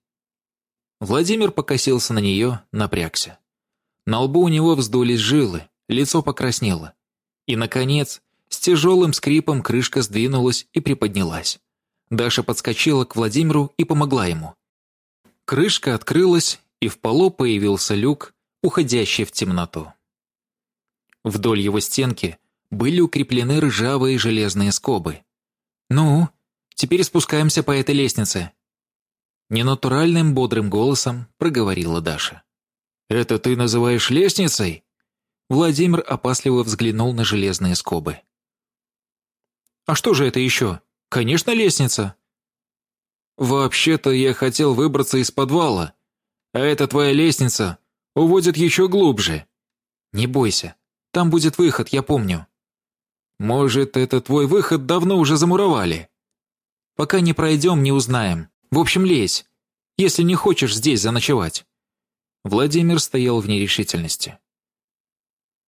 Speaker 2: Владимир покосился на нее, напрягся. На лбу у него вздулись жилы, лицо покраснело. И, наконец, с тяжелым скрипом крышка сдвинулась и приподнялась. Даша подскочила к Владимиру и помогла ему. Крышка открылась, и в полу появился люк, уходящий в темноту. Вдоль его стенки были укреплены ржавые железные скобы. «Ну, теперь спускаемся по этой лестнице», Ненатуральным бодрым голосом проговорила Даша. «Это ты называешь лестницей?» Владимир опасливо взглянул на железные скобы. «А что же это еще? Конечно, лестница!» «Вообще-то я хотел выбраться из подвала, а эта твоя лестница уводит еще глубже. Не бойся, там будет выход, я помню. Может, это твой выход давно уже замуровали? Пока не пройдем, не узнаем. В общем, лезь, если не хочешь здесь заночевать». Владимир стоял в нерешительности.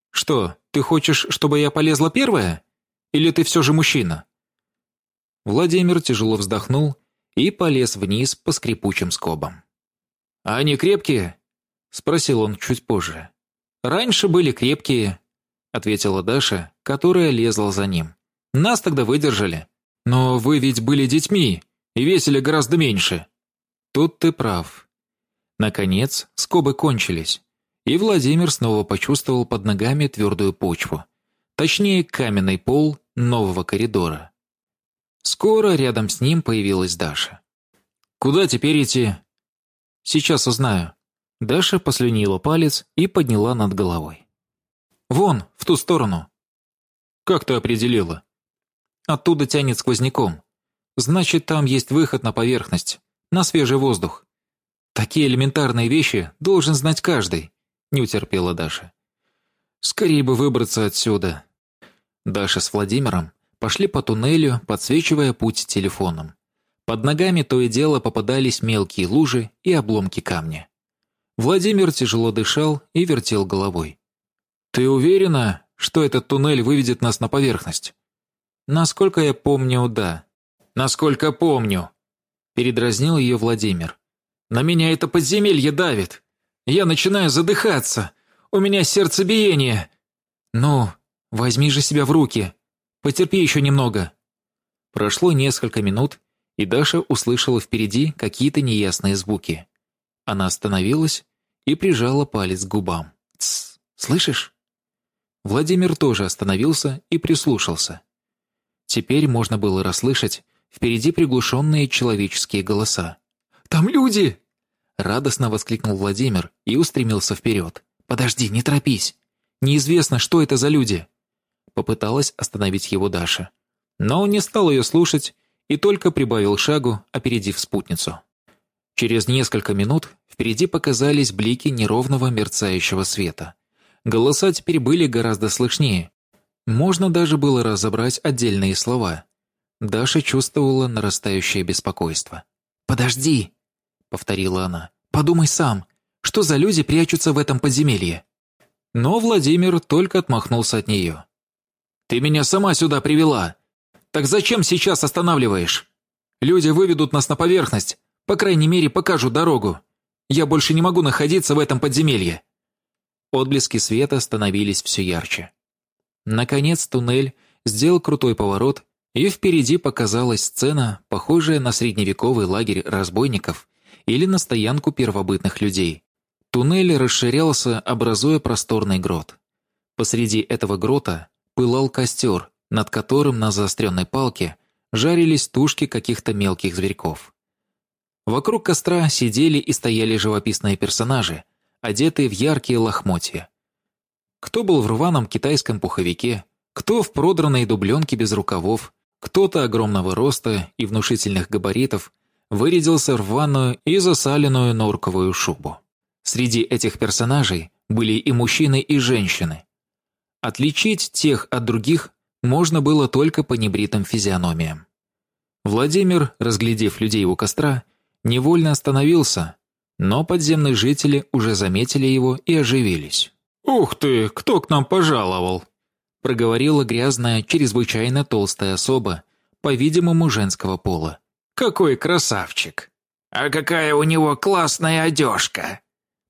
Speaker 2: «Что, ты хочешь, чтобы я полезла первая? Или ты все же мужчина?» Владимир тяжело вздохнул и полез вниз по скрипучим скобам. «А они крепкие?» — спросил он чуть позже. «Раньше были крепкие», — ответила Даша, которая лезла за ним. «Нас тогда выдержали. Но вы ведь были детьми, и весили гораздо меньше». «Тут ты прав». Наконец, скобы кончились, и Владимир снова почувствовал под ногами твердую почву. Точнее, каменный пол нового коридора. Скоро рядом с ним появилась Даша. «Куда теперь идти?» «Сейчас узнаю». Даша послюнила палец и подняла над головой. «Вон, в ту сторону». «Как ты определила?» «Оттуда тянет сквозняком. Значит, там есть выход на поверхность, на свежий воздух. Такие элементарные вещи должен знать каждый», — не утерпела Даша. «Скорее бы выбраться отсюда». Даша с Владимиром пошли по туннелю, подсвечивая путь телефоном. Под ногами то и дело попадались мелкие лужи и обломки камня. Владимир тяжело дышал и вертел головой. «Ты уверена, что этот туннель выведет нас на поверхность?» «Насколько я помню, да», «Насколько помню», — передразнил ее Владимир. «На меня это подземелье давит. Я начинаю задыхаться. У меня сердцебиение». «Ну, возьми же себя в руки. Потерпи еще немного». Прошло несколько минут, и Даша услышала впереди какие-то неясные звуки. Она остановилась и прижала палец к губам. «Тсс, слышишь?» Владимир тоже остановился и прислушался. Теперь можно было расслышать, Впереди приглушенные человеческие голоса. «Там люди!» Радостно воскликнул Владимир и устремился вперед. «Подожди, не торопись! Неизвестно, что это за люди!» Попыталась остановить его Даша. Но он не стал ее слушать и только прибавил шагу, опередив спутницу. Через несколько минут впереди показались блики неровного мерцающего света. Голоса теперь были гораздо слышнее. Можно даже было разобрать отдельные слова. Даша чувствовала нарастающее беспокойство. «Подожди!» — повторила она. «Подумай сам, что за люди прячутся в этом подземелье?» Но Владимир только отмахнулся от нее. «Ты меня сама сюда привела! Так зачем сейчас останавливаешь? Люди выведут нас на поверхность, по крайней мере покажут дорогу. Я больше не могу находиться в этом подземелье!» Отблески света становились все ярче. Наконец туннель сделал крутой поворот и впереди показалась сцена, похожая на средневековый лагерь разбойников или на стоянку первобытных людей. Туннель расширялся, образуя просторный грот. Посреди этого грота пылал костер, над которым на заостренной палке жарились тушки каких-то мелких зверьков. Вокруг костра сидели и стояли живописные персонажи, одетые в яркие лохмотья. Кто был в рваном китайском пуховике, кто в продранной дубленке без рукавов, кто-то огромного роста и внушительных габаритов вырядился в рваную и засаленную норковую шубу. Среди этих персонажей были и мужчины, и женщины. Отличить тех от других можно было только по небритым физиономиям. Владимир, разглядев людей у костра, невольно остановился, но подземные жители уже заметили его и оживились. «Ух ты, кто к нам пожаловал?» проговорила грязная, чрезвычайно толстая особа, по-видимому, женского пола. какой красавчик!»
Speaker 3: «А какая у него классная одежка!»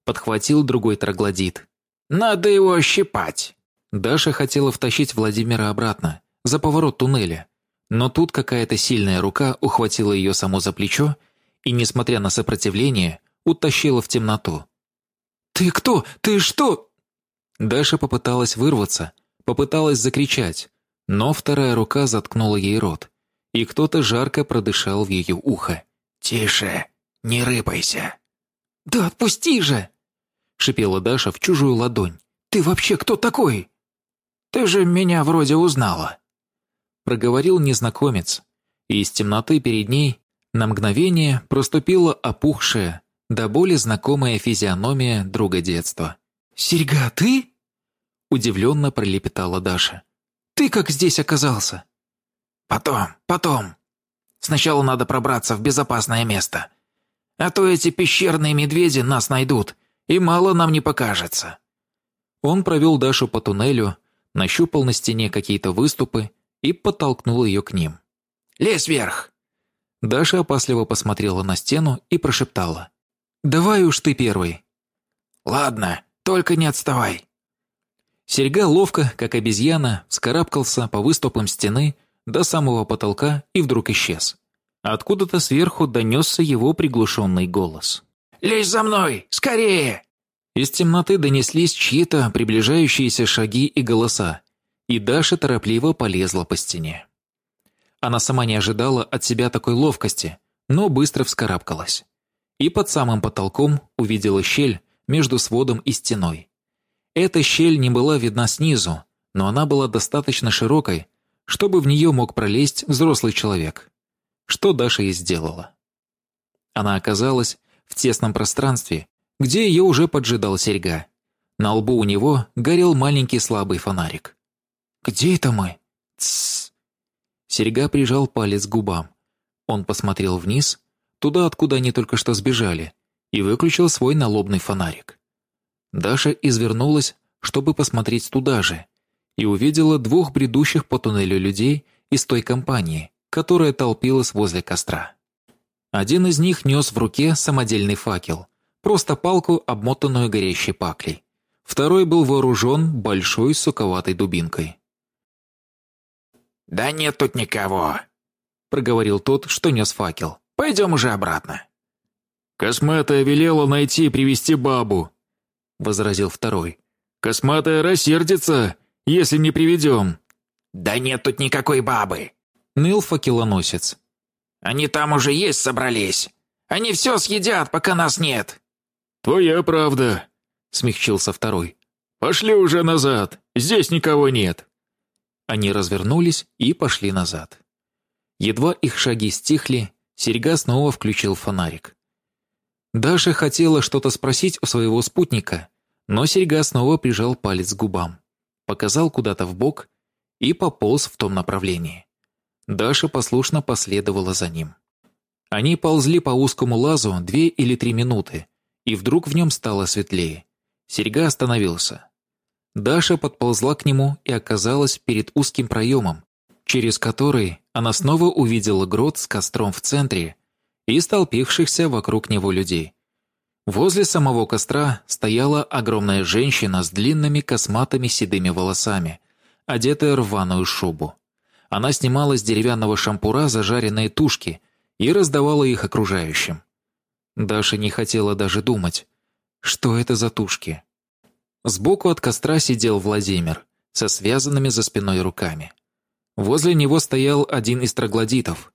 Speaker 2: Подхватил другой троглодит.
Speaker 3: «Надо его щипать!»
Speaker 2: Даша хотела втащить Владимира обратно, за поворот туннеля. Но тут какая-то сильная рука ухватила ее само за плечо и, несмотря на сопротивление, утащила в темноту. «Ты кто? Ты что?» Даша попыталась вырваться, попыталась закричать, но вторая рука заткнула ей рот, и кто-то жарко продышал в ее ухо.
Speaker 3: «Тише, не рыпайся!»
Speaker 2: «Да отпусти же!» — шипела Даша в чужую ладонь. «Ты вообще кто такой?»
Speaker 3: «Ты же меня вроде узнала!»
Speaker 2: Проговорил незнакомец, и из темноты перед ней на мгновение проступила опухшая, до боли знакомая физиономия друга детства. «Серьга, ты?» Удивленно пролепетала Даша. «Ты как здесь оказался?»
Speaker 3: «Потом, потом. Сначала надо пробраться в безопасное место. А то эти пещерные медведи нас найдут, и мало нам не покажется».
Speaker 2: Он провел Дашу по туннелю, нащупал на стене какие-то выступы и подтолкнул ее к ним.
Speaker 3: «Лезь вверх!»
Speaker 2: Даша опасливо посмотрела на стену и прошептала. «Давай уж ты первый».
Speaker 3: «Ладно, только не отставай».
Speaker 2: Серьга ловко, как обезьяна, вскарабкался по выступам стены до самого потолка и вдруг исчез. Откуда-то сверху донесся его приглушенный голос.
Speaker 3: «Лезь за мной! Скорее!»
Speaker 2: Из темноты донеслись чьи-то приближающиеся шаги и голоса, и Даша торопливо полезла по стене. Она сама не ожидала от себя такой ловкости, но быстро вскарабкалась. И под самым потолком увидела щель между сводом и стеной. Эта щель не была видна снизу, но она была достаточно широкой, чтобы в нее мог пролезть взрослый человек. Что Даша и сделала. Она оказалась в тесном пространстве, где ее уже поджидал серьга. На лбу у него горел маленький слабый фонарик. «Где это мы?» «Тссс!» Серьга прижал палец к губам. Он посмотрел вниз, туда, откуда они только что сбежали, и выключил свой налобный фонарик. Даша извернулась, чтобы посмотреть туда же, и увидела двух бредущих по туннелю людей из той компании, которая толпилась возле костра. Один из них нес в руке самодельный факел, просто палку, обмотанную горящей паклей. Второй был вооружен большой суковатой дубинкой.
Speaker 3: «Да нет тут никого», —
Speaker 2: проговорил тот, что нес факел.
Speaker 3: «Пойдем уже обратно».
Speaker 4: «Косматая велела найти и привести бабу», — возразил второй. «Косматая рассердится, если не приведем».
Speaker 3: «Да нет тут никакой бабы», —
Speaker 2: ныл факелоносец.
Speaker 3: «Они там уже есть собрались. Они все съедят, пока нас нет».
Speaker 4: «Твоя правда», — смягчился второй. «Пошли уже назад, здесь никого нет».
Speaker 2: Они развернулись и пошли назад. Едва их шаги стихли, Серега снова включил фонарик. Даша хотела что-то спросить у своего спутника, но серьга снова прижал палец к губам, показал куда-то в бок и пополз в том направлении. Даша послушно последовала за ним. Они ползли по узкому лазу две или три минуты, и вдруг в нем стало светлее. Серьга остановился. Даша подползла к нему и оказалась перед узким проемом, через который она снова увидела грот с костром в центре и столпившихся вокруг него людей. Возле самого костра стояла огромная женщина с длинными косматыми седыми волосами, одетая рваную шубу. Она снимала с деревянного шампура зажаренные тушки и раздавала их окружающим. Даша не хотела даже думать, что это за тушки. Сбоку от костра сидел Владимир со связанными за спиной руками. Возле него стоял один из троглодитов,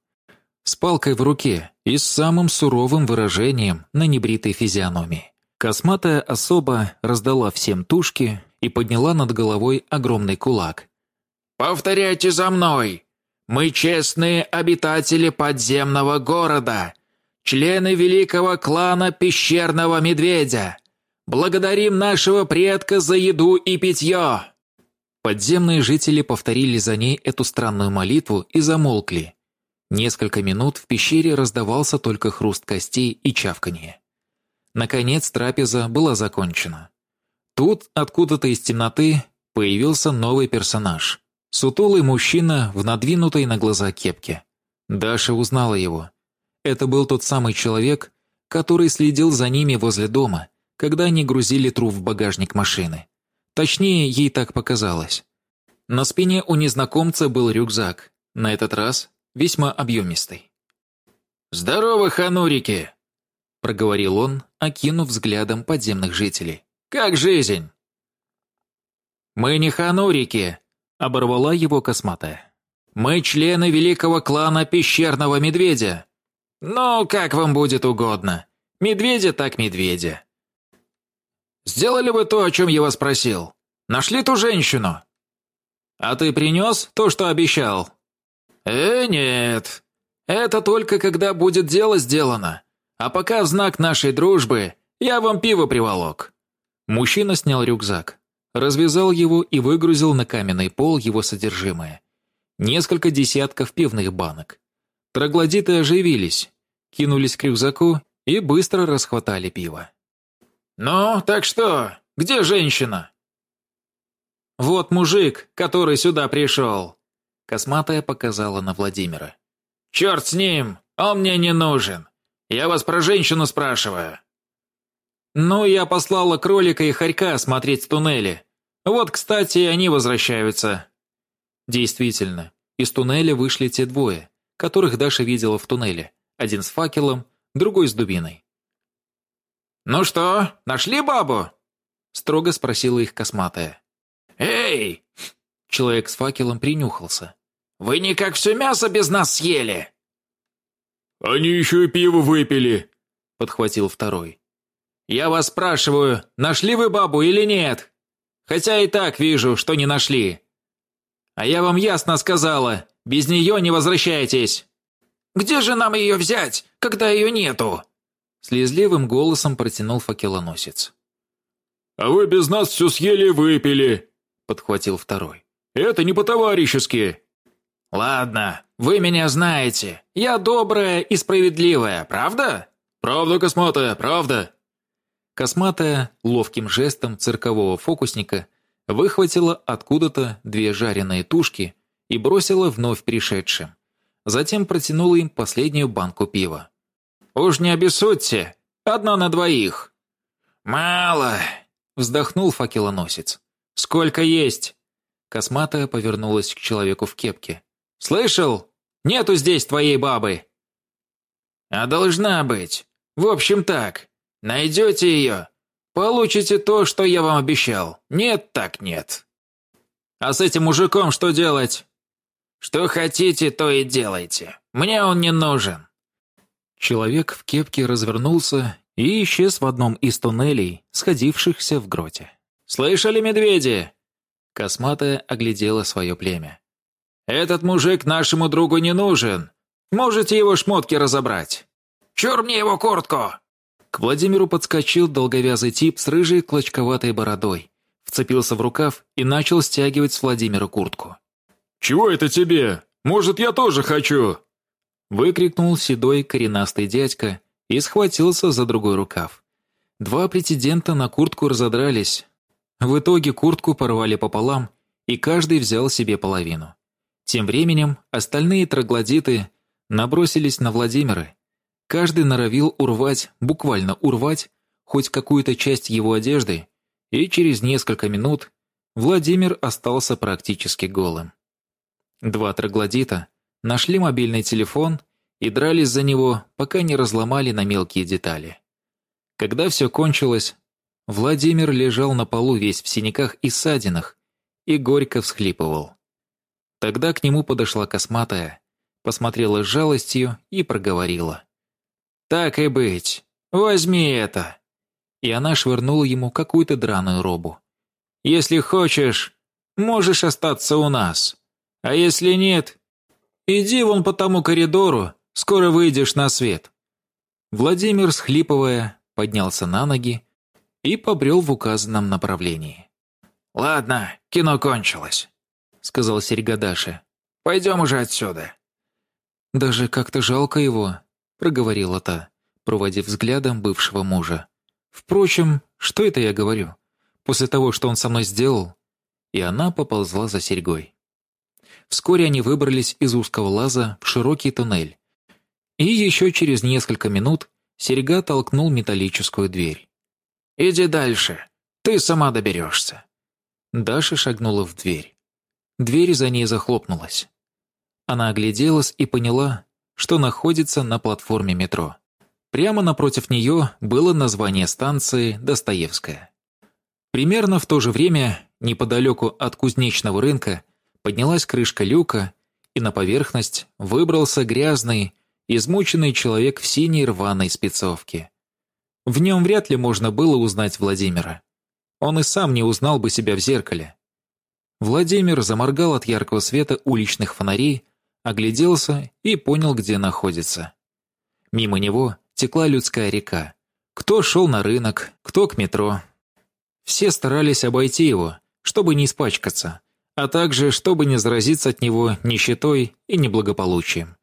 Speaker 2: с палкой в руке и с самым суровым выражением на небритой физиономии. Косматая особа раздала всем тушки и подняла над головой огромный кулак.
Speaker 3: «Повторяйте за мной! Мы честные обитатели подземного города, члены великого клана Пещерного Медведя. Благодарим нашего предка за еду и питье!»
Speaker 2: Подземные жители повторили за ней эту странную молитву и замолкли, Несколько минут в пещере раздавался только хруст костей и чавканье. Наконец трапеза была закончена. Тут, откуда-то из темноты, появился новый персонаж. Сутулый мужчина в надвинутой на глаза кепке. Даша узнала его.
Speaker 1: Это был тот самый человек, который следил за ними возле дома, когда они грузили труп в багажник машины. Точнее, ей так показалось. На спине у незнакомца был рюкзак, на этот раз весьма объемистый.
Speaker 2: «Здорово, ханурики!» — проговорил он,
Speaker 1: окинув взглядом подземных жителей.
Speaker 2: «Как жизнь?»
Speaker 1: «Мы не ханурики!» — оборвала его косматая. «Мы члены великого клана Пещерного Медведя!» «Ну, как вам будет угодно. Медведя так медведя.
Speaker 2: Сделали вы то, о чем я вас просил? Нашли ту женщину?»
Speaker 1: «А ты принес то, что обещал?»
Speaker 2: «Э, нет. Это только когда будет дело сделано. А пока в знак нашей дружбы я вам пиво приволок».
Speaker 1: Мужчина снял рюкзак, развязал его и выгрузил на каменный пол его содержимое. Несколько десятков пивных банок. Троглодиты оживились, кинулись к рюкзаку и быстро расхватали пиво.
Speaker 2: «Ну, так что, где женщина?»
Speaker 1: «Вот мужик, который сюда пришел!» Косматая показала на Владимира.
Speaker 2: «Черт с ним! Он мне не нужен! Я вас про женщину спрашиваю!»
Speaker 1: «Ну, я послала кролика и хорька смотреть туннели. Вот, кстати, они возвращаются». Действительно, из туннеля вышли те двое, которых Даша видела в туннеле. Один с факелом, другой с дубиной.
Speaker 2: «Ну что, нашли бабу?»
Speaker 1: Строго спросила их косматая.
Speaker 2: «Эй!»
Speaker 1: Человек с факелом принюхался.
Speaker 2: «Вы никак все мясо без нас съели!»
Speaker 4: «Они еще и пиво выпили!»
Speaker 1: Подхватил второй. «Я вас спрашиваю, нашли вы бабу или нет? Хотя и так вижу, что не нашли. А я вам ясно сказала, без нее не возвращайтесь!»
Speaker 2: «Где же нам ее взять, когда ее нету?»
Speaker 1: Слезливым голосом протянул факелоносец.
Speaker 4: «А вы без нас все съели и выпили!»
Speaker 1: Подхватил второй.
Speaker 4: «Это не по-товарищески!»
Speaker 2: «Ладно, вы меня знаете. Я добрая и справедливая, правда?»
Speaker 4: «Правда, косматая, правда!»
Speaker 1: Косматая, ловким жестом циркового фокусника, выхватила откуда-то две жареные тушки и бросила вновь пришедшим. Затем протянула им последнюю банку пива.
Speaker 2: «Уж не обессудьте! Одно на двоих!»
Speaker 1: «Мало!» — вздохнул факелоносец. «Сколько есть?» Косматая повернулась к человеку в кепке. «Слышал? Нету здесь твоей бабы!»
Speaker 2: «А должна быть. В общем так. Найдете ее, получите то, что я вам обещал. Нет так нет».
Speaker 1: «А с этим мужиком что делать?»
Speaker 2: «Что хотите, то и делайте. Мне он не нужен».
Speaker 1: Человек в кепке развернулся и исчез в одном из туннелей, сходившихся в гроте. «Слышали, медведи?» Косматая оглядела свое племя. «Этот мужик нашему другу не нужен. Можете его шмотки разобрать».
Speaker 2: «Чур мне его куртку!»
Speaker 1: К Владимиру подскочил долговязый тип с рыжей клочковатой бородой, вцепился в рукав и начал стягивать с Владимира куртку.
Speaker 4: «Чего это тебе? Может, я тоже хочу?»
Speaker 1: Выкрикнул седой коренастый дядька и схватился за другой рукав. Два претендента на куртку разодрались. В итоге куртку порвали пополам, и каждый взял себе половину. Тем временем остальные троглодиты набросились на Владимира. Каждый норовил урвать, буквально урвать, хоть какую-то часть его одежды, и через несколько минут Владимир остался практически голым. Два троглодита нашли мобильный телефон и дрались за него, пока не разломали на мелкие детали. Когда все кончилось, Владимир лежал на полу весь в синяках и ссадинах и горько всхлипывал. Тогда к нему подошла косматая, посмотрела с жалостью и проговорила. «Так и быть, возьми это!» И она швырнула ему какую-то драную робу. «Если хочешь, можешь остаться у нас, а если нет, иди вон по тому коридору Скоро выйдешь на свет». Владимир, схлипывая, поднялся на ноги и побрел в указанном направлении.
Speaker 2: «Ладно, кино кончилось», — сказал Серега Даше. «Пойдем уже отсюда».
Speaker 1: «Даже как-то жалко его», — проговорила та, проводив взглядом бывшего мужа. «Впрочем, что это я говорю? После того, что он со мной сделал?» И она поползла за серьгой. Вскоре они выбрались из узкого лаза в широкий туннель, И еще через несколько минут Серега толкнул металлическую дверь. «Иди дальше, ты сама доберешься». Даша шагнула в дверь. Дверь за ней захлопнулась. Она огляделась и поняла, что находится на платформе метро. Прямо напротив нее было название станции «Достоевская». Примерно в то же время, неподалеку от кузнечного рынка, поднялась крышка люка, и на поверхность выбрался грязный, измученный человек в синей рваной спецовке. В нем вряд ли можно было узнать Владимира. Он и сам не узнал бы себя в зеркале. Владимир заморгал от яркого света уличных фонарей, огляделся и понял, где находится. Мимо него текла людская река. Кто шел на рынок, кто к метро. Все старались обойти его, чтобы не испачкаться, а также чтобы не заразиться от него нищетой и неблагополучием.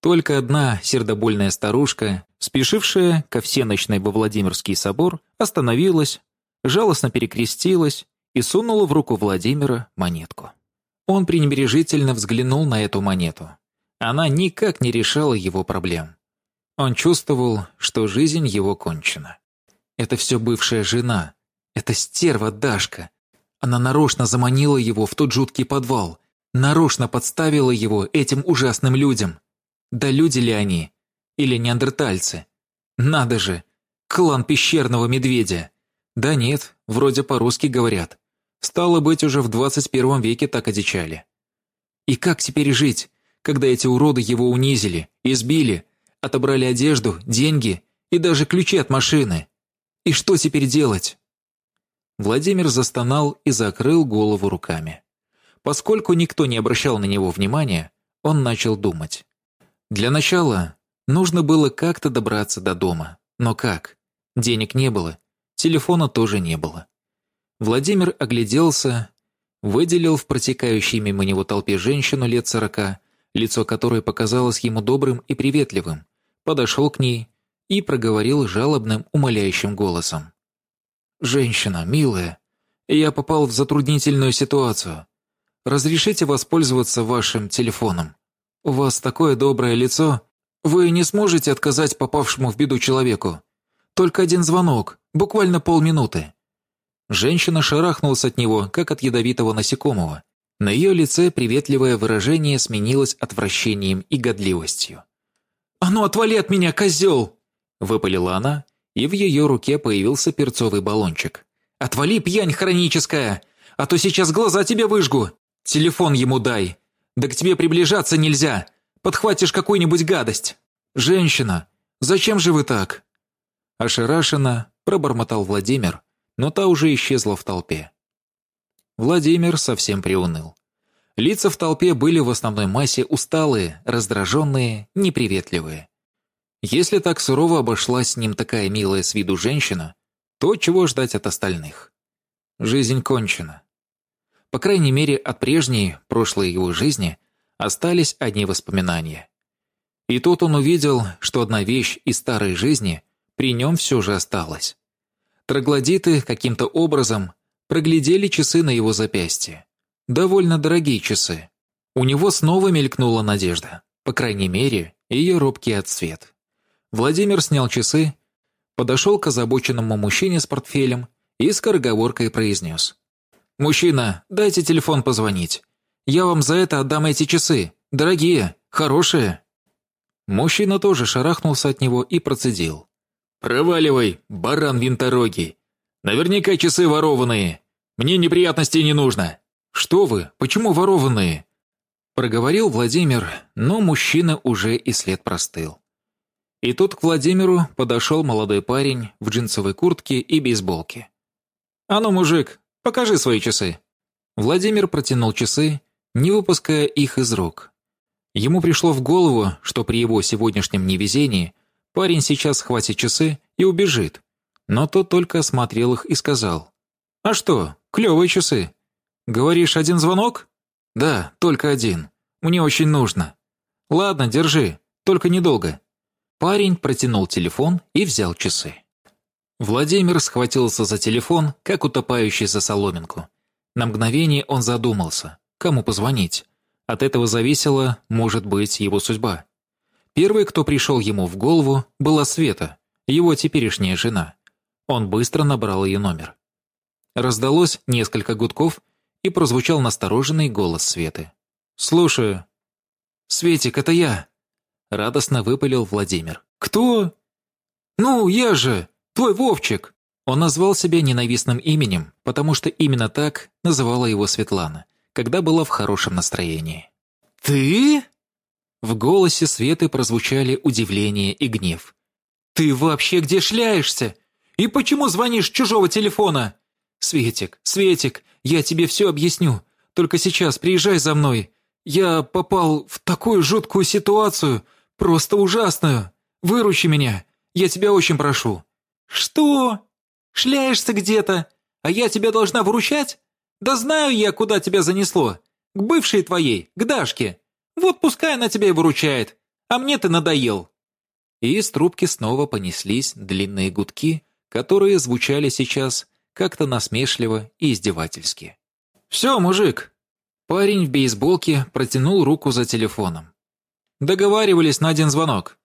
Speaker 1: Только одна сердобольная старушка, спешившая ко всеночной во Владимирский собор, остановилась, жалостно перекрестилась и сунула в руку Владимира монетку. Он пренебрежительно взглянул на эту монету. Она никак не решала его проблем. Он чувствовал, что жизнь его кончена. Это все бывшая жена. Это стерва Дашка. Она нарочно заманила его в тот жуткий подвал. Нарочно подставила его этим ужасным людям. Да люди ли они? Или неандертальцы? Надо же! Клан пещерного медведя. Да нет, вроде по-русски говорят. Стало быть, уже в 21 веке так одичали. И как теперь жить, когда эти уроды его унизили, избили, отобрали одежду, деньги и даже ключи от машины? И что теперь делать? Владимир застонал и закрыл голову руками. Поскольку никто не обращал на него внимания, он начал думать. Для начала нужно было как-то добраться до дома. Но как? Денег не было, телефона тоже не было. Владимир огляделся, выделил в протекающей мимо него толпе женщину лет сорока, лицо которой показалось ему добрым и приветливым, подошел к ней и проговорил жалобным, умоляющим голосом. «Женщина, милая, я попал в затруднительную ситуацию. Разрешите воспользоваться вашим телефоном? У вас такое доброе лицо. Вы не сможете отказать попавшему в беду человеку. Только один звонок, буквально полминуты. Женщина шарахнулась от него, как от ядовитого насекомого. На ее лице приветливое выражение сменилось отвращением и годливостью. «А ну отвали от меня, козел!» Выпалила она, и в ее руке появился перцовый баллончик. «Отвали, пьянь хроническая! А то сейчас глаза тебе выжгу! Телефон ему дай! Да к тебе приближаться нельзя! Подхватишь какую-нибудь гадость! Женщина, зачем же вы так?» Ошарашенно пробормотал Владимир, но та уже исчезла в толпе. Владимир совсем приуныл. Лица в толпе были в основной массе усталые, раздраженные, неприветливые. Если так сурово обошлась с ним такая милая с виду женщина, то чего ждать от остальных? Жизнь кончена. По крайней мере, от прежней, прошлой его жизни остались одни воспоминания. И тут он увидел, что одна вещь из старой жизни при нем все же осталась. Троглодиты каким-то образом проглядели часы на его запястье. Довольно дорогие часы. У него снова мелькнула надежда. По крайней мере, ее робкий отсвет. Владимир снял часы, подошел к озабоченному мужчине с портфелем и скороговоркой произнес. «Мужчина, дайте телефон позвонить. Я вам за это отдам эти часы. Дорогие, хорошие». Мужчина тоже шарахнулся от него и процедил. «Проваливай, баран винторогий! Наверняка часы ворованные! Мне неприятностей не нужно!» «Что вы? Почему ворованные?» Проговорил Владимир, но мужчина уже и след простыл. И тут к Владимиру подошел молодой парень в джинсовой куртке и бейсболке. «А ну, мужик, покажи свои часы!» Владимир протянул часы, не выпуская их из рук. Ему пришло в голову, что при его сегодняшнем невезении Парень сейчас схватит часы и убежит. Но тот только осмотрел их и сказал. «А что, клевые часы. Говоришь, один звонок?» «Да, только один. Мне очень нужно». «Ладно, держи, только недолго». Парень протянул телефон и взял часы. Владимир схватился за телефон, как утопающий за соломинку. На мгновение он задумался, кому позвонить. От этого зависела, может быть, его судьба. Первой, кто пришел ему в голову, была Света, его теперешняя жена. Он быстро набрал ее номер. Раздалось несколько гудков, и прозвучал настороженный голос Светы. «Слушаю». «Светик, это я!» Радостно выпалил Владимир. «Кто?» «Ну, я же! Твой Вовчик!» Он назвал себя ненавистным именем, потому что именно так называла его Светлана, когда была в хорошем настроении. «Ты?» В голосе Светы прозвучали удивление и гнев. «Ты вообще где шляешься? И почему звонишь чужого телефона?» «Светик, Светик, я тебе все объясню. Только сейчас приезжай за мной. Я попал в такую жуткую ситуацию, просто ужасную. Выручи меня, я тебя очень прошу». «Что? Шляешься где-то? А я тебя должна выручать? Да знаю я, куда тебя занесло. К бывшей твоей, к Дашке. Вот пускай она тебя и выручает. А мне ты надоел». И из трубки снова понеслись длинные гудки, которые звучали сейчас как-то насмешливо и издевательски.
Speaker 2: «Все, мужик!» Парень в бейсболке протянул руку за телефоном. «Договаривались на один звонок.